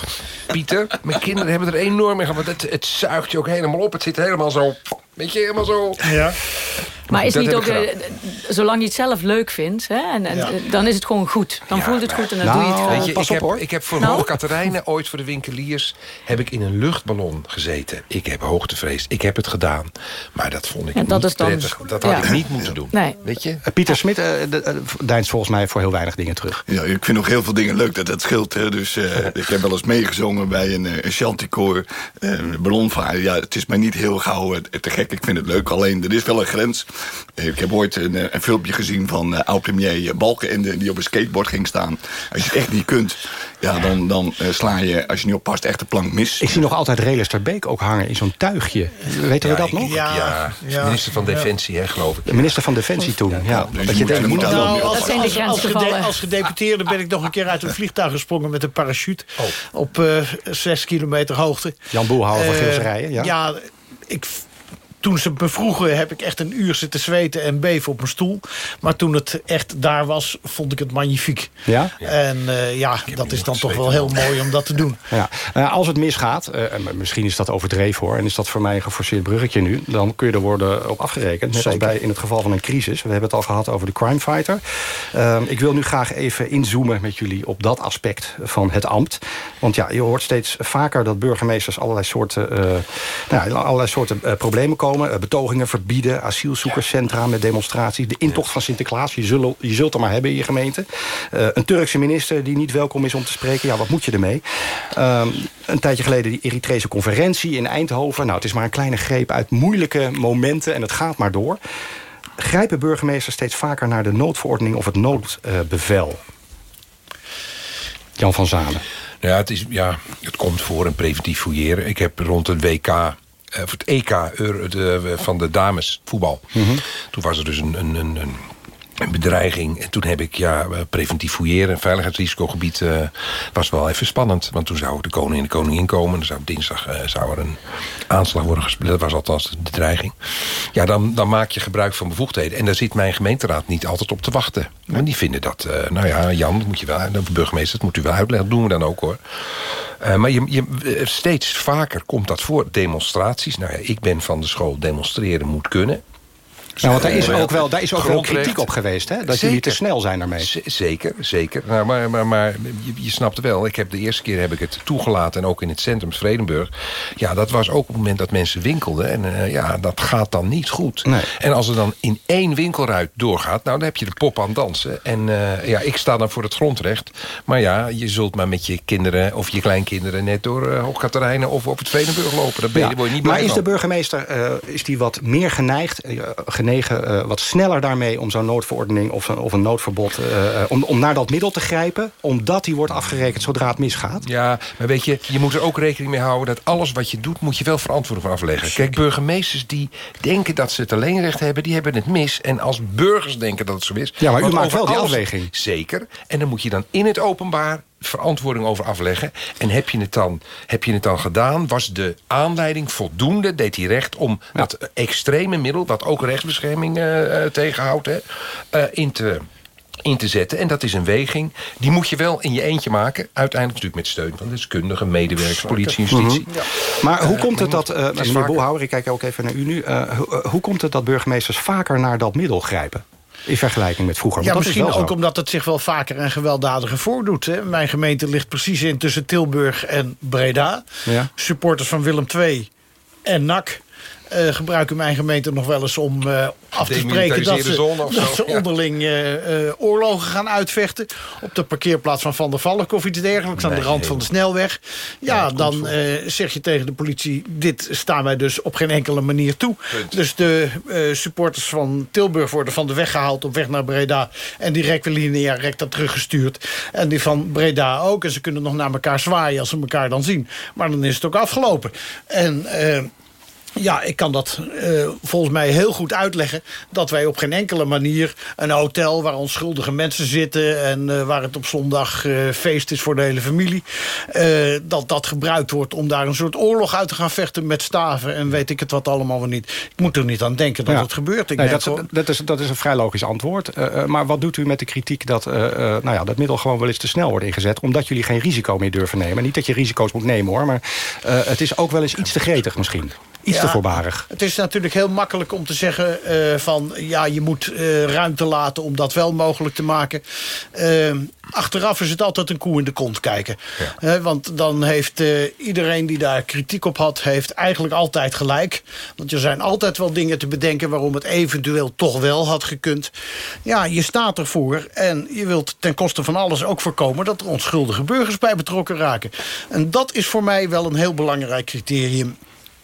Speaker 13: Pieter, mijn kinderen hebben er enorm mee gehad. Want het, het zuigt je ook helemaal op. Het zit helemaal zo... Weet je, helemaal zo...
Speaker 14: Ja.
Speaker 12: Maar is
Speaker 13: Dat
Speaker 12: niet ook, eh, zolang je het zelf leuk vindt, hè, en, en,
Speaker 13: Ja.
Speaker 12: dan is het gewoon goed. Dan voelt het goed en dan doe je het graag.
Speaker 13: Weet je, ik, heb, ik heb voor
Speaker 12: Nou?
Speaker 13: Hoog ooit voor de winkeliers... heb ik in een luchtballon gezeten. Ik heb hoogtevrees. Ik heb het gedaan. Maar dat vond ik
Speaker 12: En dat
Speaker 13: niet
Speaker 12: is dan-
Speaker 13: prettig. Dat had
Speaker 12: ja.
Speaker 13: ik niet moeten doen.
Speaker 12: Nee.
Speaker 13: Weet je?
Speaker 2: Eh, Pieter Smit eh, de- eh, deinst volgens mij voor heel weinig dingen terug.
Speaker 11: Ja, ik vind nog heel veel dingen leuk dat dat scheelt. Hè. Dus eh, ik heb wel eens meegezongen bij een, eh, een chanticoor, eh, ballonvaren. Ja, het is mij niet heel gauw te gek. Ik vind het leuk. Alleen, er is wel een grens. Eh, ik heb ooit een, eh, een filmpje gezien van eh oud-premier Balkenende... die op een skateboard ging staan. Als je het echt niet kunt, ja, dan, dan eh, sla je, als je niet oppast, echt de plank mis.
Speaker 2: Ik zie nog altijd Relus ter Beek ook hangen in zo'n tuigje. Weten we dat
Speaker 13: ik-
Speaker 2: nog?
Speaker 13: Ja, minister van Defensie, hè, geloof ik.
Speaker 2: De minister van Defensie toen. Ja,
Speaker 11: dus
Speaker 2: dat
Speaker 11: je
Speaker 2: je
Speaker 11: moet- moet
Speaker 14: Nou, als, als, gede- gedeputeerde ben ik nog een keer uit een vliegtuig gesprongen met een parachute.
Speaker 13: Oh.
Speaker 14: Op eh, zes kilometer hoogte.
Speaker 2: Jan Boelhouwer van
Speaker 14: Eh,
Speaker 2: Gilserijen, ja.
Speaker 14: Ja, ik, toen ze me vroegen heb ik echt een uur zitten zweten en beven op mijn stoel. Maar toen het echt daar was, vond ik het magnifiek.
Speaker 2: Ja?
Speaker 14: En uh, ja, dat is dan toch wel heel mooi om dat te doen.
Speaker 2: Ja. Uh, als het misgaat, uh, misschien is dat overdreven hoor... en is dat voor mij een geforceerd bruggetje nu... dan kun je er worden op afgerekend. Net als bij in het geval van een crisis. We hebben het al gehad over de crime fighter. Ehm, ik wil nu graag even inzoomen met jullie op dat aspect van het ambt. Want ja, je hoort steeds vaker dat burgemeesters allerlei soorten, nou, allerlei soorten problemen komen komen. Betogingen verbieden, asielzoekerscentra met demonstraties. De intocht van Sinterklaas, je zult, je zult er maar hebben in je gemeente. Uh, een Turkse minister die niet welkom is om te spreken. Ja, wat moet je ermee? Uh, een tijdje geleden die Eritrese conferentie in Eindhoven. Nou, het is maar een kleine greep uit moeilijke momenten en het gaat maar door. Grijpen burgemeesters steeds vaker naar de noodverordening of het noodbevel? Jan van Zanen.
Speaker 13: Nou ja, het, is, ja, het komt voor een preventief fouilleren. Ik heb rond het WK voor het EK de, van de dames voetbal. Mm Toen was er dus een, een, een, een bedreiging. En toen heb ik ja, preventief fouilleren. Een veiligheidsrisicogebied uh, was wel even spannend. Want toen zou de koning en de koningin komen. Dan zou dinsdag uh, zou er een aanslag worden gespeeld. Dat was althans de dreiging. Ja, dan, dan maak je gebruik van bevoegdheden. En daar zit mijn gemeenteraad niet altijd op te wachten. Want die vinden dat, nou ja, Jan, dat moet je wel, de burgemeester, dat moet u wel uitleggen. Dat doen we dan ook hoor. Maar je, je, steeds vaker komt dat voor. Demonstraties. Nou ja, ik ben van de school demonstreren moet kunnen.
Speaker 2: Nou, want daar is ook wel, daar is ook wel kritiek op geweest, hè? Dat zeker. jullie te snel zijn daarmee.
Speaker 13: Z zeker, zeker. Nou, maar maar, maar je, je snapt wel, ik heb de eerste keer heb ik het toegelaten... en ook in het centrum Vredenburg. Ja, dat was ook op het moment dat mensen winkelden. En uh, ja, dat gaat dan niet goed.
Speaker 2: Nee.
Speaker 13: En als er dan in één winkelruit doorgaat... nou, dan heb je de pop aan dansen. En uh, ja, ik sta dan voor het grondrecht. Maar ja, je zult maar met je kinderen of je kleinkinderen... net door uh, Hoogkaterijnen of op het Vredenburg lopen. Daar ben je, ja, word je niet
Speaker 2: maar is de burgemeester is die wat meer geneigd... uh, wat sneller daarmee om zo'n noodverordening of, of een noodverbod... Uh, om, om naar dat middel te grijpen, omdat die wordt afgerekend zodra het misgaat?
Speaker 13: Ja, maar weet je, je moet er ook rekening mee houden... dat alles wat je doet, moet je wel verantwoording voor afleggen. Kijk, burgemeesters die denken dat ze het alleenrecht hebben... die hebben het mis. En als burgers denken dat het zo is...
Speaker 2: Ja, maar u maakt wel die afweging.
Speaker 13: Zeker. En dan moet je dan in het openbaar verantwoording over afleggen. En heb je het dan, heb je het dan gedaan? Was de aanleiding voldoende? Deed hij recht om ja. dat extreme middel... wat ook rechtsbescherming uh, tegenhoudt, hè, uh, in te in te zetten. En dat is een weging. Die moet je wel in je eentje maken. Uiteindelijk natuurlijk met steun van deskundigen, medewerkers, politie, justitie.
Speaker 2: Mm -hmm. ja. Maar hoe komt het dat, uh, meneer ik kijk ook even naar u nu. Uh, hoe, hoe komt het dat burgemeesters vaker naar dat middel grijpen? In vergelijking met vroeger.
Speaker 14: Ja, misschien ook omdat het zich wel vaker en gewelddadiger voordoet. Hè. Mijn gemeente ligt precies in tussen Tilburg en Breda.
Speaker 2: Ja.
Speaker 14: Supporters van Willem II en NAC uh, gebruiken mijn gemeente nog wel eens om uh, af te spreken... dat ze, dat ze onderling uh, oorlogen gaan uitvechten. Op de parkeerplaats van Van der Valk of iets dergelijks... Nee, aan de rand van de snelweg. Ja, ja dan zeg je tegen de politie... dit staan wij dus op geen enkele manier toe. Punt. Dus de supporters van Tilburg worden van de weg gehaald... op weg naar Breda en direct weer linea recta teruggestuurd. En die van Breda ook. En ze kunnen nog naar elkaar zwaaien als ze elkaar dan zien. Maar dan is het ook afgelopen. En... Ja, ik kan dat uh, volgens mij heel goed uitleggen... dat wij op geen enkele manier een hotel waar onschuldige mensen zitten... en uh, waar het op zondag uh, feest is voor de hele familie... dat dat gebruikt wordt om daar een soort oorlog uit te gaan vechten... met staven en weet ik het wat allemaal wel niet. Ik moet er niet aan denken dat ja. het gebeurt. Ik
Speaker 2: nee, dat, dat, is, dat is een vrij logisch antwoord. maar wat doet u met de kritiek dat nou ja, dat middel gewoon wel eens te snel wordt ingezet... omdat jullie geen risico meer durven nemen? Niet dat je risico's moet nemen, hoor... maar het is ook wel eens iets te gretig misschien iets ja, te voorbarig.
Speaker 14: Het is natuurlijk heel makkelijk om te zeggen uh, van... ja, je moet uh, ruimte laten om dat wel mogelijk te maken. Uh, achteraf is het altijd een koe in de kont kijken. Ja. want dan heeft iedereen die daar kritiek op had... heeft eigenlijk altijd gelijk. Want er zijn altijd wel dingen te bedenken... waarom het eventueel toch wel had gekund. Ja, je staat ervoor en je wilt ten koste van alles ook voorkomen... dat er onschuldige burgers bij betrokken raken. En dat is voor mij wel een heel belangrijk criterium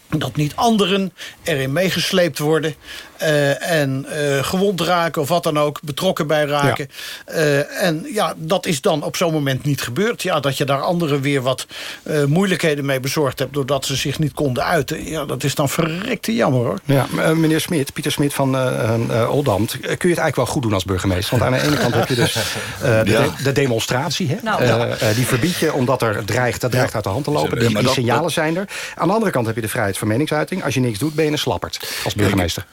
Speaker 14: dat niet anderen erin meegesleept worden. Eh, en eh, gewond raken of wat dan ook, betrokken bij raken. Eh, en ja, dat is dan op zo'n moment niet gebeurd. Ja, dat je daar anderen weer wat eh, moeilijkheden mee bezorgd hebt... doordat ze zich niet konden uiten. Ja, dat is dan verrekte jammer, hoor.
Speaker 2: Ja, meneer Smit, Pieter Smit van eh eh, Oldambt. kun je het eigenlijk wel goed doen als burgemeester? Want aan de ene kant heb je dus eh, de,
Speaker 11: Ja.
Speaker 2: de, de demonstratie. Hè?
Speaker 11: Nou.
Speaker 2: Eh,
Speaker 11: Ja.
Speaker 2: eh, die verbied je omdat er dreigt, dat dreigt uit de hand te lopen. Die, signalen zijn er. Aan de andere kant heb je de vrijheid van meningsuiting. Als je niks doet, ben je een slapperd als burgemeester.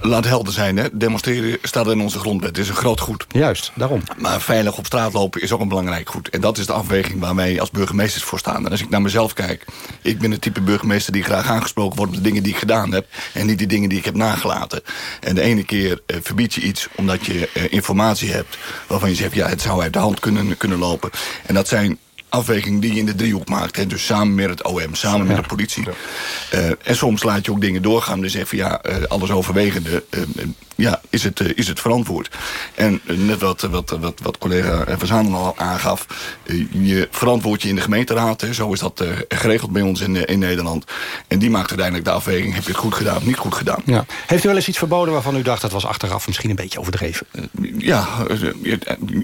Speaker 11: Laat helder zijn, hè. demonstreren staat in onze grondwet. Het is een groot goed.
Speaker 2: Juist, daarom.
Speaker 11: Maar veilig op straat lopen is ook een belangrijk goed. En dat is de afweging waar wij als burgemeesters voor staan. En als ik naar mezelf kijk... ik ben het type burgemeester die graag aangesproken wordt... op de dingen die ik gedaan heb... en niet die dingen die ik heb nagelaten. En de ene keer eh, verbied je iets omdat je eh, informatie hebt... waarvan je zegt, ja, het zou uit de hand kunnen, kunnen lopen. En dat zijn afwegingen die je in de driehoek maakt. Hè? Dus samen met het OM, samen met de politie. Eh, en soms laat je ook dingen doorgaan. Dus even ja, eh, alles overwegende, eh, ja, is het, eh, is het verantwoord. En eh, net wat, wat, wat, wat collega eh, Van Zanen al aangaf. eh, je verantwoord je in de gemeenteraad. Hè? Zo is dat eh, geregeld bij ons in, eh, in Nederland. En die maakt uiteindelijk de afweging. Heb je het goed gedaan of niet goed gedaan?
Speaker 2: Ja. Heeft u wel eens iets verboden waarvan u dacht... dat was achteraf misschien een beetje overdreven?
Speaker 11: Ja, eh, je,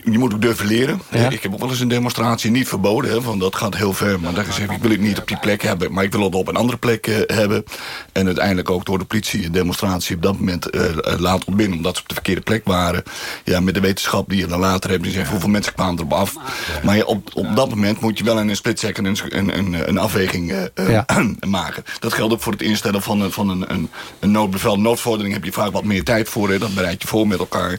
Speaker 11: je moet ook durven leren.
Speaker 2: Ja.
Speaker 11: Ik heb ook wel eens een demonstratie niet verboden. Hè, want dat gaat heel ver. Maar dan zeg ik, ik wil het niet op die plek hebben. Maar ik wil het op een andere plek eh, hebben. En uiteindelijk ook door de politie een demonstratie op dat moment eh, eh, ontbinden. Omdat ze op de verkeerde plek waren. Ja, met de wetenschap die je dan later hebt. Die zegt hoeveel mensen kwamen erop af. Maar ja, op, op dat moment moet je wel in een split second een, een, een, een afweging eh, eh, maken. Dat geldt ook voor het instellen van, een, van een, een, een noodbevel. Noodvordering heb je vaak wat meer tijd voor. Hè. Dat bereid je voor met elkaar.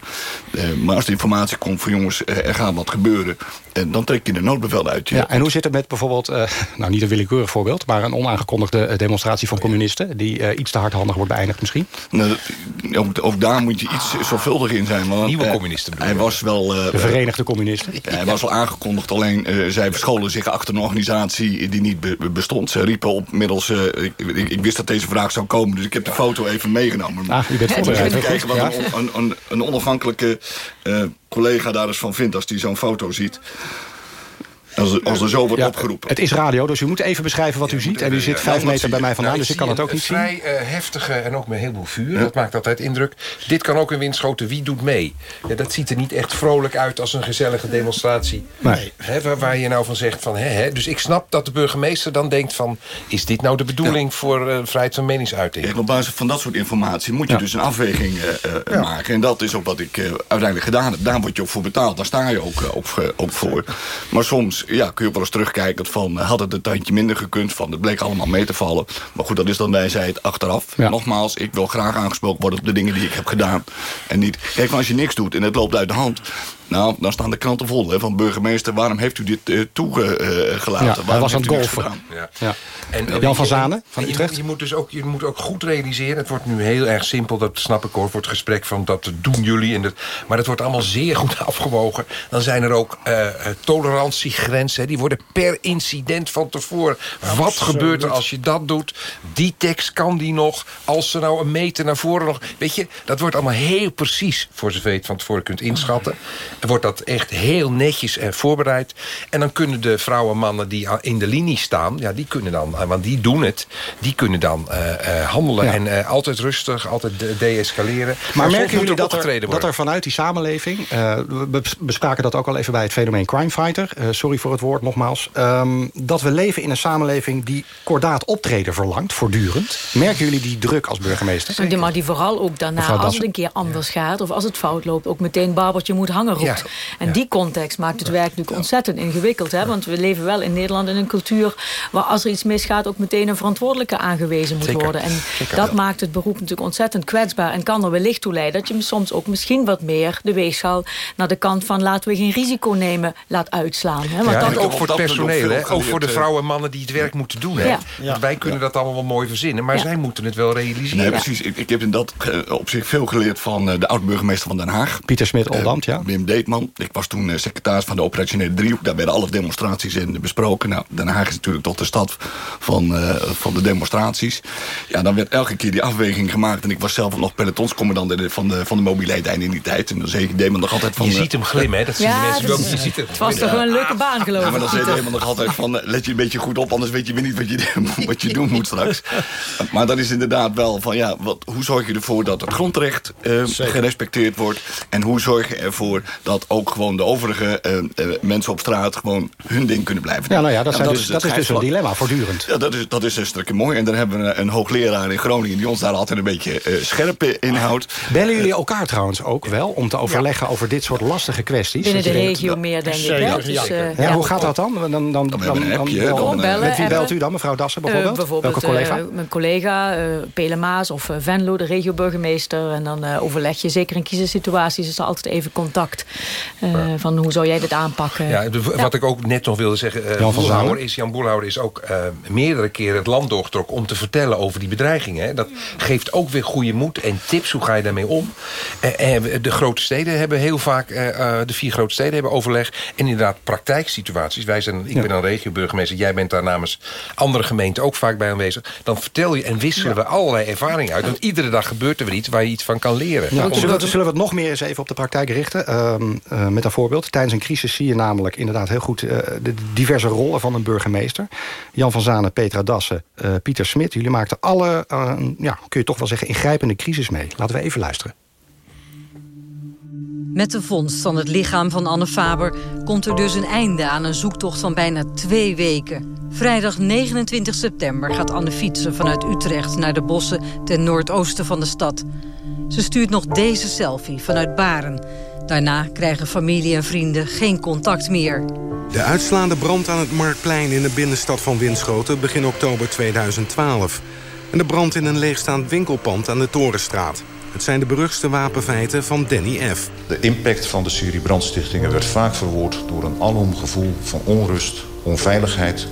Speaker 11: Eh, maar als de informatie komt van jongens, eh, er gaat wat gebeuren. En dan trek je een noodbevel uit.
Speaker 2: Ja, en hoe zit het met bijvoorbeeld, eh, nou niet een willekeurig voorbeeld... maar een onaangekondigde demonstratie van communisten... die iets te hardhandig wordt beëindigd misschien?
Speaker 11: Nou, ook, ook daar moet je iets zorgvuldig in zijn. Want,
Speaker 13: Nieuwe
Speaker 11: eh,
Speaker 13: communisten bedoel
Speaker 11: Hij
Speaker 13: je?
Speaker 11: was wel... eh,
Speaker 2: De Verenigde Communisten?
Speaker 11: Hij was al aangekondigd, alleen eh, zij verscholen zich achter een organisatie die niet be- bestond. Ze riepen op middels... eh, ik, ik, ik wist dat deze vraag zou komen, dus ik heb de foto even meegenomen.
Speaker 2: Ah, u bent voorbereid,
Speaker 11: Even kijken wat
Speaker 2: Ja.
Speaker 11: een, on- een, een onafhankelijke eh, collega daar eens van vindt als die zo'n foto ziet. Als, er- als er zo wordt
Speaker 2: Ja,
Speaker 11: opgeroepen.
Speaker 2: Het is radio, dus u moet even beschrijven wat u ziet. En u zit vijf meter bij mij vandaan,
Speaker 13: Nou,
Speaker 2: dus ik kan het ook
Speaker 13: een
Speaker 2: niet zien.
Speaker 13: Vrij eh, heftige en ook met heel veel vuur. Dat maakt altijd indruk. Dit kan ook een windschoten. Wie doet mee? Ja, dat ziet er niet echt vrolijk uit als een gezellige demonstratie.
Speaker 2: Nee.
Speaker 13: Hè, waar, waar je nou van zegt van... Hè, hè. Dus ik snap dat de burgemeester dan denkt van... is dit nou de bedoeling voor eh, vrijheid van meningsuiting?
Speaker 11: Kijk, op basis van dat soort informatie moet je
Speaker 13: Ja.
Speaker 11: dus een afweging eh, maken. En dat is ook wat ik eh, uiteindelijk gedaan heb. Daar word je ook voor betaald. Daar sta je ook, ook, eh, ook voor. Maar soms ja, kun je ook wel eens terugkijken van... eh, had het een tandje minder gekund? Van, het bleek allemaal mee te vallen. Maar goed, dat is dan wijsheid achteraf. Nogmaals, ik wil graag aangesproken worden op de dingen die ik heb gedaan. En niet... Kijk, als je niks doet en het loopt uit de hand... Nou, dan staan de kranten vol hè, van burgemeester. Waarom heeft u dit eh, toegelaten?
Speaker 2: Ja, hij
Speaker 11: Waarom
Speaker 2: was aan het golfen.
Speaker 11: gedaan?
Speaker 13: Ja.
Speaker 2: En,
Speaker 13: eh,
Speaker 2: Jan van
Speaker 13: je-
Speaker 2: Zanen van Utrecht?
Speaker 13: moet- Je moet dus ook, je moet ook goed realiseren. Het wordt nu heel erg simpel, dat snap ik hoor. Voor het gesprek van dat doen jullie. En dat, maar dat wordt allemaal zeer goed afgewogen. Dan zijn er ook eh, tolerantiegrenzen. hè. Die worden per incident van tevoren. Wat gebeurt er als je dat doet? Die tekst kan die nog. Als ze nou een meter naar voren nog... Weet je, dat wordt allemaal heel precies... voor zover je het van tevoren kunt inschatten. En wordt dat echt heel netjes en voorbereid. En dan kunnen de vrouwen en mannen die in de linie staan... Ja, die kunnen dan, eh, want die doen het... die kunnen dan eh, eh, handelen.
Speaker 2: Ja.
Speaker 13: En eh, altijd rustig, altijd de- de-escaleren.
Speaker 2: Maar
Speaker 13: soms
Speaker 2: merken jullie dat er, dat er vanuit die samenleving... eh, we bes- bespraken dat ook al even bij het fenomeen crimefighter... eh, sorry voor het woord nogmaals... ehm, dat we leven in een samenleving die kordaat optreden verlangt, voortdurend. Merken jullie die druk als burgemeester?
Speaker 12: Maar die- Maar die vooral ook daarna, als het een keer anders gaat... of als het fout loopt, ook meteen babertje moet hangen En die context maakt het werk natuurlijk ontzettend ingewikkeld. Hè? Want we leven wel in Nederland in een cultuur... waar als er iets misgaat ook meteen een verantwoordelijke aangewezen moet
Speaker 24: Zeker.
Speaker 12: worden. En
Speaker 24: Zeker.
Speaker 12: dat maakt het beroep natuurlijk ontzettend kwetsbaar... en kan er wellicht toe leiden dat je soms ook misschien wat meer... de weegschaal naar de kant van laten we geen risico nemen laat uitslaan. Hè? Want
Speaker 13: Ja,
Speaker 12: dat
Speaker 13: ook voor het personeel, hè? ook voor de
Speaker 11: geleerd,
Speaker 13: vrouwen en mannen die het werk moeten doen. Hè? Want wij kunnen dat allemaal wel mooi verzinnen, maar
Speaker 12: Ja.
Speaker 13: zij moeten het wel realiseren.
Speaker 11: Nee, precies. Ik, ik heb in dat eh, op zich veel geleerd van eh, de oud-burgemeester van Den Haag.
Speaker 2: Pieter Smit, Oldambt, ja.
Speaker 11: Wim D. Deetman. Ik was toen eh, secretaris van de operationele driehoek. Daar werden alle demonstraties in besproken. Nou, Den Haag is natuurlijk toch de stad van, uh, van de demonstraties. Ja, dan werd elke keer die afweging gemaakt. En ik was zelf nog pelotonscommandant van de, van de mobiliteit in die tijd. En dan zei ik Deetman nog altijd van...
Speaker 13: Je ziet hem glimmen, hè? Dat zien
Speaker 12: Ja,
Speaker 13: de mensen
Speaker 12: dat
Speaker 13: ook.
Speaker 12: is-
Speaker 13: Je ziet het.
Speaker 12: Het was toch wel een leuke baan, geloof
Speaker 11: Ja,
Speaker 12: ik.
Speaker 11: maar dan zei. Deetman nog altijd van... eh, let je een beetje goed op, anders weet je weer niet wat je, wat je doen moet straks. Maar dat is inderdaad wel van... ja, wat, hoe zorg je ervoor dat het grondrecht eh, gerespecteerd wordt? En hoe zorg je ervoor dat ook gewoon de overige eh, eh, mensen op straat... gewoon hun ding kunnen blijven doen?
Speaker 2: Ja, nou ja, dat, dus,
Speaker 11: het
Speaker 2: dat is dus een dilemma, voortdurend.
Speaker 11: Ja, dat is, dat is een stukje mooi. En dan hebben we een hoogleraar in Groningen... die ons daar altijd een beetje eh, scherp in houdt.
Speaker 2: Bellen jullie elkaar trouwens ook wel om te overleggen over dit soort lastige kwesties?
Speaker 12: Binnen de regio meer, denk ik. Dus,
Speaker 2: ja. Ja, hoe gaat dat dan? Dan, dan, dan, dan-
Speaker 11: dan,
Speaker 12: Gewoon bellen,
Speaker 2: met wie belt u dan, mevrouw Dassen bijvoorbeeld?
Speaker 12: Bijvoorbeeld
Speaker 2: Welke collega?
Speaker 12: mijn collega, eh Pele Maas of eh, Venlo, de regioburgemeester. En dan eh, overleg je, zeker in crisissituaties, is er altijd even contact. Eh, Van hoe zou jij dit aanpakken?
Speaker 13: Ja, de- wat ik ook net nog wilde zeggen. eh
Speaker 2: Jan van
Speaker 13: Boelhouwer is, Jan Boelhouwer is ook eh, meerdere keren het land doorgetrokken... om te vertellen over die bedreigingen. Hè. Dat geeft ook weer goede moed en tips. Hoe ga je daarmee om? De grote steden hebben heel vaak... eh, eh, de vier grote steden hebben overleg. En inderdaad praktijksituaties. Wij zijn, ik
Speaker 2: Ja.
Speaker 13: ben dan regioburgemeester. Jij bent daar namens andere gemeenten ook vaak bij aanwezig. Dan vertel je en wisselen we allerlei ervaringen uit. Want iedere dag gebeurt er weer iets waar je iets van kan leren.
Speaker 2: Ja, zullen, we, zullen we het nog meer eens even op de praktijk richten? Eh, met een voorbeeld. Tijdens een crisis zie je namelijk inderdaad heel goed... eh, de diverse rollen van een burgemeester. Jan van Zanen, Petra Dassen, eh, Pieter Smit. Jullie maakten alle, ja, kun je toch wel zeggen, ingrijpende crisis mee. Laten we even luisteren.
Speaker 24: Met de vondst van het lichaam van Anne Faber komt er dus een einde aan een zoektocht van bijna twee weken. Vrijdag 29 september gaat Anne fietsen vanuit Utrecht naar de bossen ten noordoosten van de stad. Ze stuurt nog deze selfie vanuit Baren. Daarna krijgen familie en vrienden geen contact meer.
Speaker 25: De uitslaande brand aan het Marktplein in de binnenstad van Winschoten begin oktober 2012. En de brand in een leegstaand winkelpand aan de Torenstraat. Het zijn de beruchtste wapenfeiten van Danny F.
Speaker 26: De impact van de serie brandstichtingen werd vaak verwoord door een alom gevoel van onrust, onveiligheid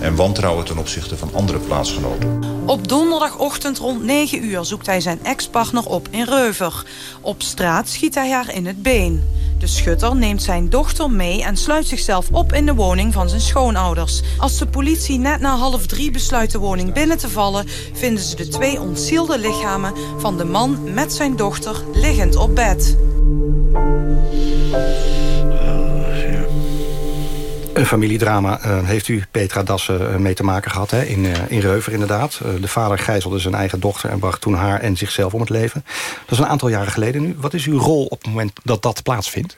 Speaker 26: en wantrouwen ten opzichte van andere plaatsgenoten.
Speaker 27: Op donderdagochtend rond 9 uur zoekt hij zijn ex-partner op in Reuver. Op straat schiet hij haar in het been. De schutter neemt zijn dochter mee en sluit zichzelf op in de woning van zijn schoonouders. Als de politie net na half drie besluit de woning binnen te vallen... vinden ze de twee ontzielde lichamen van de man met zijn dochter liggend op bed.
Speaker 2: Een familiedrama eh, heeft u, Petra Dassen, eh, mee te maken gehad. Hè? In, eh, in Reuver inderdaad. De vader gijzelde zijn eigen dochter en bracht toen haar en zichzelf om het leven. Dat is een aantal jaren geleden nu. Wat is uw rol op het moment dat dat plaatsvindt?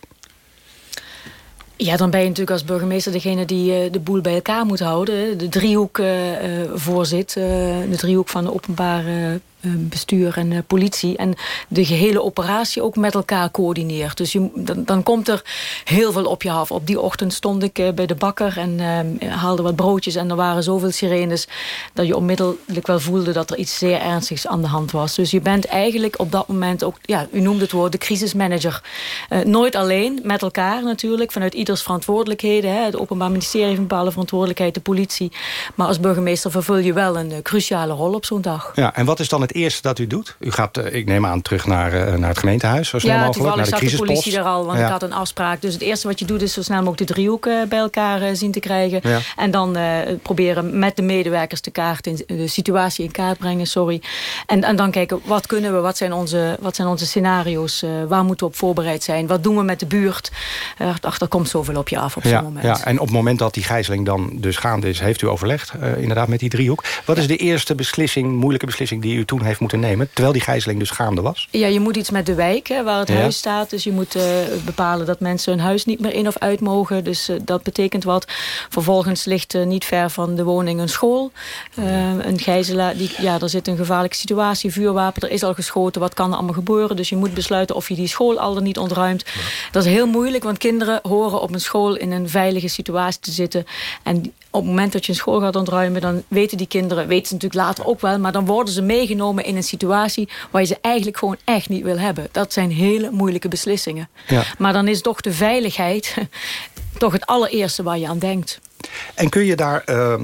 Speaker 12: Ja, dan ben je natuurlijk als burgemeester degene die de boel bij elkaar moet houden. De driehoek eh, eh, voorzit. de driehoek van de openbare bestuur en eh, politie. En de gehele operatie ook met elkaar coördineert. Dus je, dan, dan komt er heel veel op je af. Op die ochtend stond ik eh, bij de bakker en eh, haalde wat broodjes. En er waren zoveel sirenes dat je onmiddellijk wel voelde dat er iets zeer ernstigs aan de hand was. Dus je bent eigenlijk op dat moment ook, ja, u noemde het woord, de crisismanager. Eh, nooit alleen, met elkaar natuurlijk, vanuit ieders verantwoordelijkheden. Hè. Het Openbaar Ministerie heeft een bepaalde verantwoordelijkheid, de politie. Maar als burgemeester vervul je wel een eh, cruciale rol op zo'n dag.
Speaker 2: Ja, en wat is dan het eerste dat u doet? U gaat, eh, ik neem aan, terug naar, eh, naar het gemeentehuis, zo snel
Speaker 12: Ja,
Speaker 2: mogelijk, naar
Speaker 12: toevallig zat de politie er al, want
Speaker 2: Ja.
Speaker 12: ik had een afspraak. Dus het eerste wat je doet is zo snel mogelijk de driehoek eh, bij elkaar zien te krijgen.
Speaker 2: Ja.
Speaker 12: En dan proberen met de medewerkers de, kaart in, de situatie in kaart brengen, sorry. En, en dan kijken, wat kunnen we, wat zijn onze, wat zijn onze scenario's, waar moeten we op voorbereid zijn, wat doen we met de buurt. Uh, ach, er komt zoveel op je af op zo'n
Speaker 2: Ja,
Speaker 12: moment.
Speaker 2: ja, en op het moment dat die gijzeling dan dus gaande is... heeft u overlegd, inderdaad, met die driehoek. Wat is de eerste beslissing, moeilijke beslissing... die u toen heeft moeten nemen, terwijl die gijzeling dus gaande was?
Speaker 12: Ja, je moet iets met de wijk hè, waar het
Speaker 2: Ja.
Speaker 12: huis staat. Dus je moet eh, bepalen dat mensen hun huis niet meer in of uit mogen. Dus eh, dat betekent wat. Vervolgens ligt eh, niet ver van de woning een school. Een gijzelaar, die, ja, er zit een gevaarlijke situatie, vuurwapen. Er is al geschoten, wat kan er allemaal gebeuren? Dus je moet besluiten of je die school al dan niet ontruimt. Dat is heel moeilijk, want kinderen horen op een school in een veilige situatie te zitten. En op het moment dat je een school gaat ontruimen... dan weten die kinderen, weten ze natuurlijk later ook wel... maar dan worden ze meegenomen in een situatie... waar je ze eigenlijk gewoon echt niet wil hebben. Dat zijn hele moeilijke beslissingen.
Speaker 2: Ja.
Speaker 12: Maar dan is toch de veiligheid toch het allereerste waar je aan denkt.
Speaker 2: En kun je, daar, uh,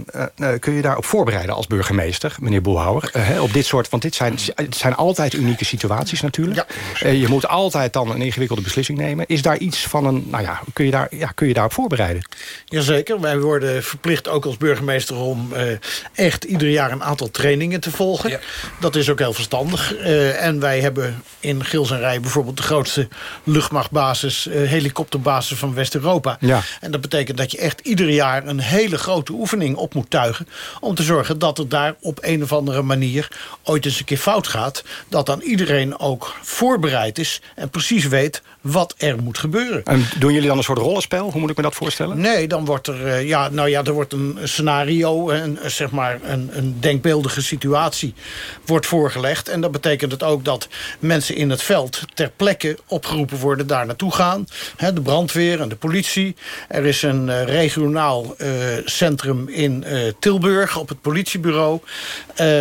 Speaker 2: uh, kun je daarop voorbereiden als burgemeester, meneer Boelhouwer? Uh, op dit soort, want dit zijn, het zijn altijd unieke situaties natuurlijk. Ja. je moet altijd dan een ingewikkelde beslissing nemen. Is daar iets van een, nou ja, kun je, daar, ja, kun je daarop voorbereiden?
Speaker 14: Jazeker, wij worden verplicht ook als burgemeester om echt ieder jaar een aantal trainingen te volgen. Ja. Dat is ook heel verstandig. en wij hebben in Gils en Rij bijvoorbeeld de grootste luchtmachtbasis, helikopterbasis van West-Europa. Ja. En dat betekent dat je echt ieder jaar een hele grote oefening op moet tuigen... om te zorgen dat het daar op een of andere manier ooit eens een keer fout gaat. Dat dan iedereen ook voorbereid is en precies weet wat er moet gebeuren.
Speaker 2: En doen jullie dan een soort rollenspel? Hoe moet ik me dat voorstellen?
Speaker 14: Nee, dan wordt er, uh, ja, nou ja, er wordt een scenario, een, zeg maar een, een denkbeeldige situatie wordt voorgelegd. En dat betekent het ook dat mensen in het veld ter plekke opgeroepen worden daar naartoe gaan. He, de brandweer en de politie. Er is een uh, regionaal uh, centrum in Tilburg op het politiebureau.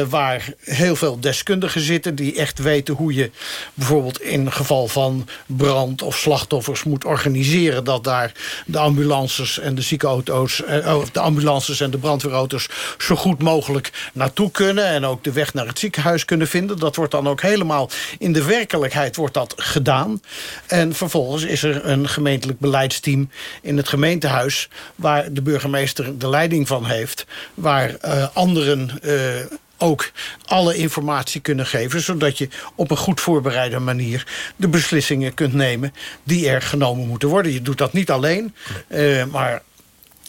Speaker 14: Waar heel veel deskundigen zitten die echt weten hoe je bijvoorbeeld in geval van brand of slachtoffers moet organiseren... dat daar de ambulances en de ziekenauto's... Eh, de ambulances en de brandweerauto's zo goed mogelijk naartoe kunnen... en ook de weg naar het ziekenhuis kunnen vinden. Dat wordt dan ook helemaal in de werkelijkheid wordt dat gedaan. En vervolgens is er een gemeentelijk beleidsteam in het gemeentehuis... waar de burgemeester de leiding van heeft... waar uh, anderen... Ook alle informatie kunnen geven... zodat je op een goed voorbereide manier de beslissingen kunt nemen... die er genomen moeten worden. Je doet dat niet alleen, uh, maar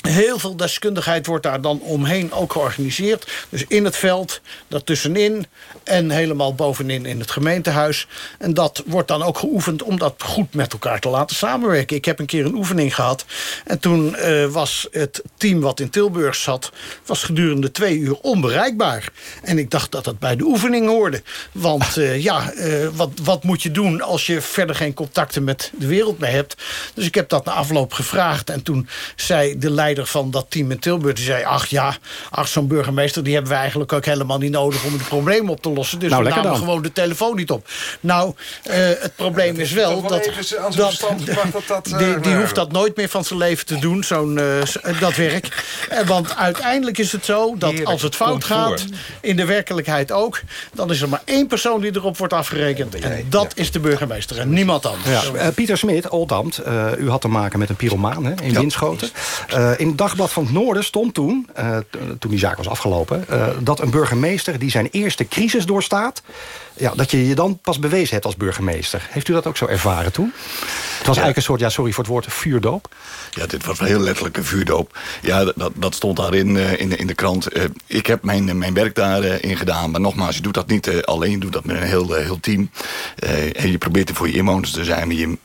Speaker 14: Heel veel deskundigheid wordt daar dan omheen ook georganiseerd. Dus in het veld, daartussenin en helemaal bovenin in het gemeentehuis. En dat wordt dan ook geoefend om dat goed met elkaar te laten samenwerken. Ik heb een keer een oefening gehad. En toen uh, was het team wat in Tilburg zat... was gedurende twee uur onbereikbaar. En ik dacht dat dat bij de oefening hoorde. Want uh, ja, uh, wat, wat moet je doen als je verder geen contacten met de wereld meer hebt? Dus ik heb dat na afloop gevraagd. En toen zei de leider van dat team in Tilburg... die zei, ach ja, ach zo'n burgemeester... die hebben we eigenlijk ook helemaal niet nodig om het probleem op te lossen. Dus nou, we namen gewoon de telefoon niet op. Nou, uh, het probleem is wel dat... dat, dat, dat uh, die, die hoeft dat nooit meer van zijn leven te doen, zo'n uh, dat werk. want uiteindelijk is het zo dat Heerlijk, als het fout gaat... in de werkelijkheid ook... dan is er maar één persoon die erop wordt afgerekend. En dat ja. is de burgemeester en niemand anders.
Speaker 2: Ja. Pieter Smit, Oldambt, u had te maken met een pyromaan hè, in ja. Winschoten. In het Dagblad van het Noorden stond toen, uh, toen die zaak was afgelopen... Uh, dat een burgemeester die zijn eerste crisis doorstaat... Ja, dat je je dan pas bewezen hebt als burgemeester. Heeft u dat ook zo ervaren toen? Het was ja. eigenlijk een soort, ja, sorry voor het woord, vuurdoop.
Speaker 11: Ja, dit was wel heel letterlijk een vuurdoop. Ja, dat, dat stond daarin in, in de krant. Ik heb mijn, mijn werk daarin gedaan. Maar nogmaals, je doet dat niet alleen. Je doet dat met een heel, heel team. en je probeert er voor je inwoners te zijn. Maar je,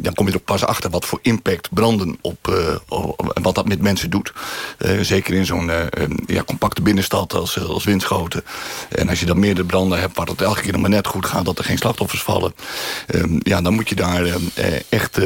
Speaker 11: dan kom je er pas achter wat voor impact branden op, uh, wat dat met mensen doet. Uh, zeker in zo'n uh, ja, compacte binnenstad als, als. En als je dan meerdere branden hebt waar het elke keer maar net goed gaat... dat er geen slachtoffers vallen. Um, ja, dan moet je daar echt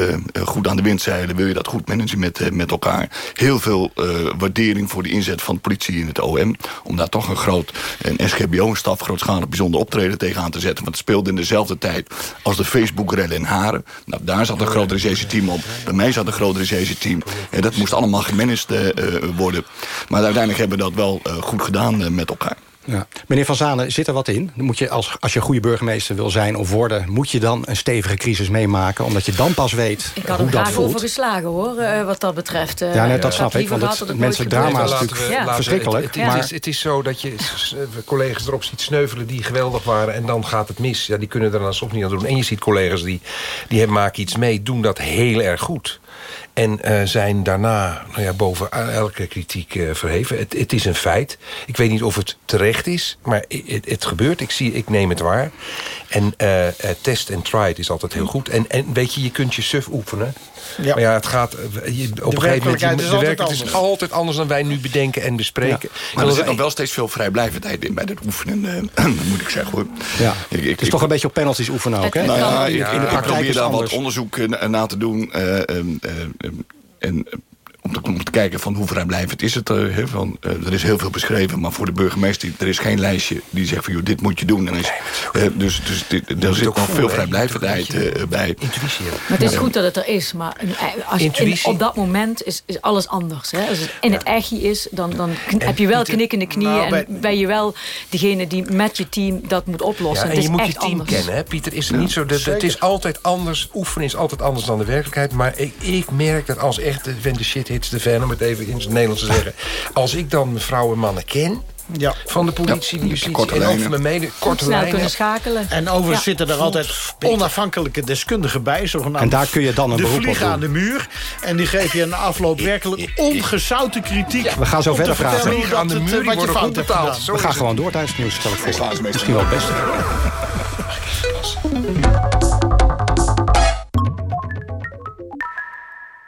Speaker 11: goed aan de wind zeilen. Wil je dat goed managen met, met elkaar. Heel veel waardering voor de inzet van de politie in het OM. Om daar toch een groot een SGBO-staf grootschalig bijzonder optreden tegenaan te zetten. Want het speelde in dezelfde tijd als de Facebook-rellen in Haren. Nou, daar zat een groot recherche-team op. Bij mij zat een groot recherche-team. Dat moest allemaal gemanaged uh, worden. Maar uiteindelijk hebben we dat wel uh, goed gedaan met elkaar.
Speaker 2: Ja. Meneer Van Zanen, zit er wat in? Moet je als, als je een goede burgemeester wil zijn of worden... moet je dan een stevige crisis meemaken? Omdat je dan pas weet
Speaker 12: ik had
Speaker 2: hoe dat
Speaker 12: voelt. over geslagen, hoor, uh, wat dat betreft. Uh,
Speaker 2: ja, net dat snap ik, want het, het menselijk drama is natuurlijk ja. verschrikkelijk.
Speaker 13: Het, het, maar... het, is, het is zo dat je collega's erop ziet sneuvelen die geweldig waren... en dan gaat het mis. Ja, die kunnen er dan soms niet aan doen. En je ziet collega's die, die maken iets mee, doen dat heel erg goed. En uh, zijn daarna nou ja, boven elke kritiek uh, verheven. Het, het, is een feit. Ik weet niet of het terecht is, maar het, het gebeurt. Ik, zie, ik neem het waar. En uh, test en try is altijd heel goed. En, en weet je, je kunt je suf oefenen. Ja. Maar ja, het gaat je, op een gegeven moment... Je,
Speaker 14: is de werk,
Speaker 13: het is altijd anders dan wij nu bedenken en bespreken.
Speaker 11: Ja. Maar er zit nog wel steeds veel vrijblijvendheid in bij het oefenen, moet ik zeggen. Hoor.
Speaker 2: Ja. Ik, ik, het is ik, toch een beetje op penalties oefenen ook, hè?
Speaker 11: Nou ja, in de praktijk probeer daar wat onderzoek na te doen. En om, te, om te kijken van hoe vrijblijvend is het. Uh, van, uh, er is heel veel beschreven, maar voor de burgemeester... er is geen lijstje die zegt van joh, dit moet je doen. En is, dus dus dit, er zit nog veel vrijblijvendheid bij.
Speaker 13: Intuïtie
Speaker 12: Maar het is goed dat het er is, maar als je, in, op dat moment is, is alles anders. Hè? Als het in het echtje is, dan, dan heb je wel knikkende knieën... Nou, bij, en ben je wel degene die met je team dat moet oplossen.
Speaker 13: Ja, en je moet je team kennen, hè? Pieter. Is het niet zo? Dat, het is altijd anders. Oefenen is altijd anders dan de werkelijkheid. Maar ik, ik merk dat als echt... When the shit hits the fan, om het even in het Nederlands te zeggen. Als ik dan mevrouw en mannen ken ja. van de politie, die justitie en over mijn mede korte
Speaker 12: Snel lijnen. kunnen schakelen.
Speaker 14: En overigens zitten er altijd onafhankelijke deskundigen bij. Zogenaamd
Speaker 2: en daar kun je dan een beroep op doen.
Speaker 14: De aan de muur. En die geven je de afloop werkelijk ongezouten kritiek.
Speaker 2: We gaan zo verder praten.
Speaker 14: aan de muur wat je fout hebt gedaan.
Speaker 2: We gaan gewoon door tijdens het nieuws, stel ik voor. Misschien wel het beste.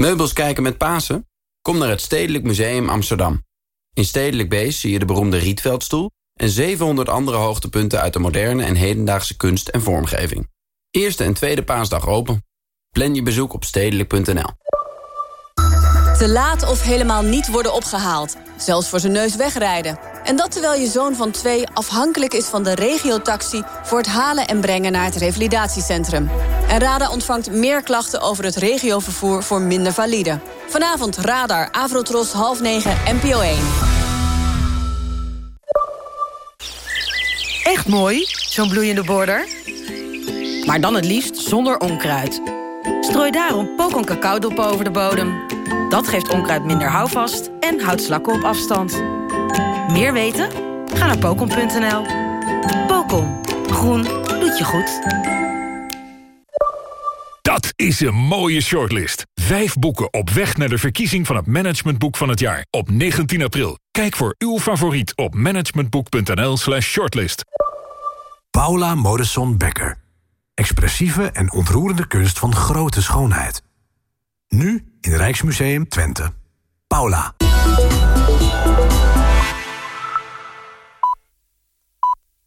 Speaker 28: Meubels kijken met Pasen? Kom naar het Stedelijk Museum Amsterdam. In Stedelijk Beest zie je de beroemde Rietveldstoel... en 700 andere hoogtepunten uit de moderne en hedendaagse kunst en vormgeving. Eerste en tweede paasdag open. Plan je bezoek op stedelijk.nl.
Speaker 29: Te laat of helemaal niet worden opgehaald. Zelfs voor zijn neus wegrijden. En dat terwijl je zoon van twee afhankelijk is van de regiotaxi... voor het halen en brengen naar het revalidatiecentrum. En RADA ontvangt meer klachten over het regiovervoer voor minder valide. Vanavond Radar, Avrotros, half negen, NPO 1.
Speaker 30: Echt mooi, zo'n bloeiende border. Maar dan het liefst zonder onkruid. Strooi daarom pokon cacaodop over de bodem. Dat geeft onkruid minder houvast en houdt slakken op afstand. Meer weten? Ga naar pokon.nl. Pokon. Groen doet je goed.
Speaker 31: Dat is een mooie shortlist. Vijf boeken op weg naar de verkiezing van het managementboek van het jaar. Op 19 april. Kijk voor uw favoriet op managementboek.nl slash shortlist.
Speaker 32: Paula Modesson-Becker. Expressieve en ontroerende kunst van grote schoonheid. Nu in Rijksmuseum Twente. Paula.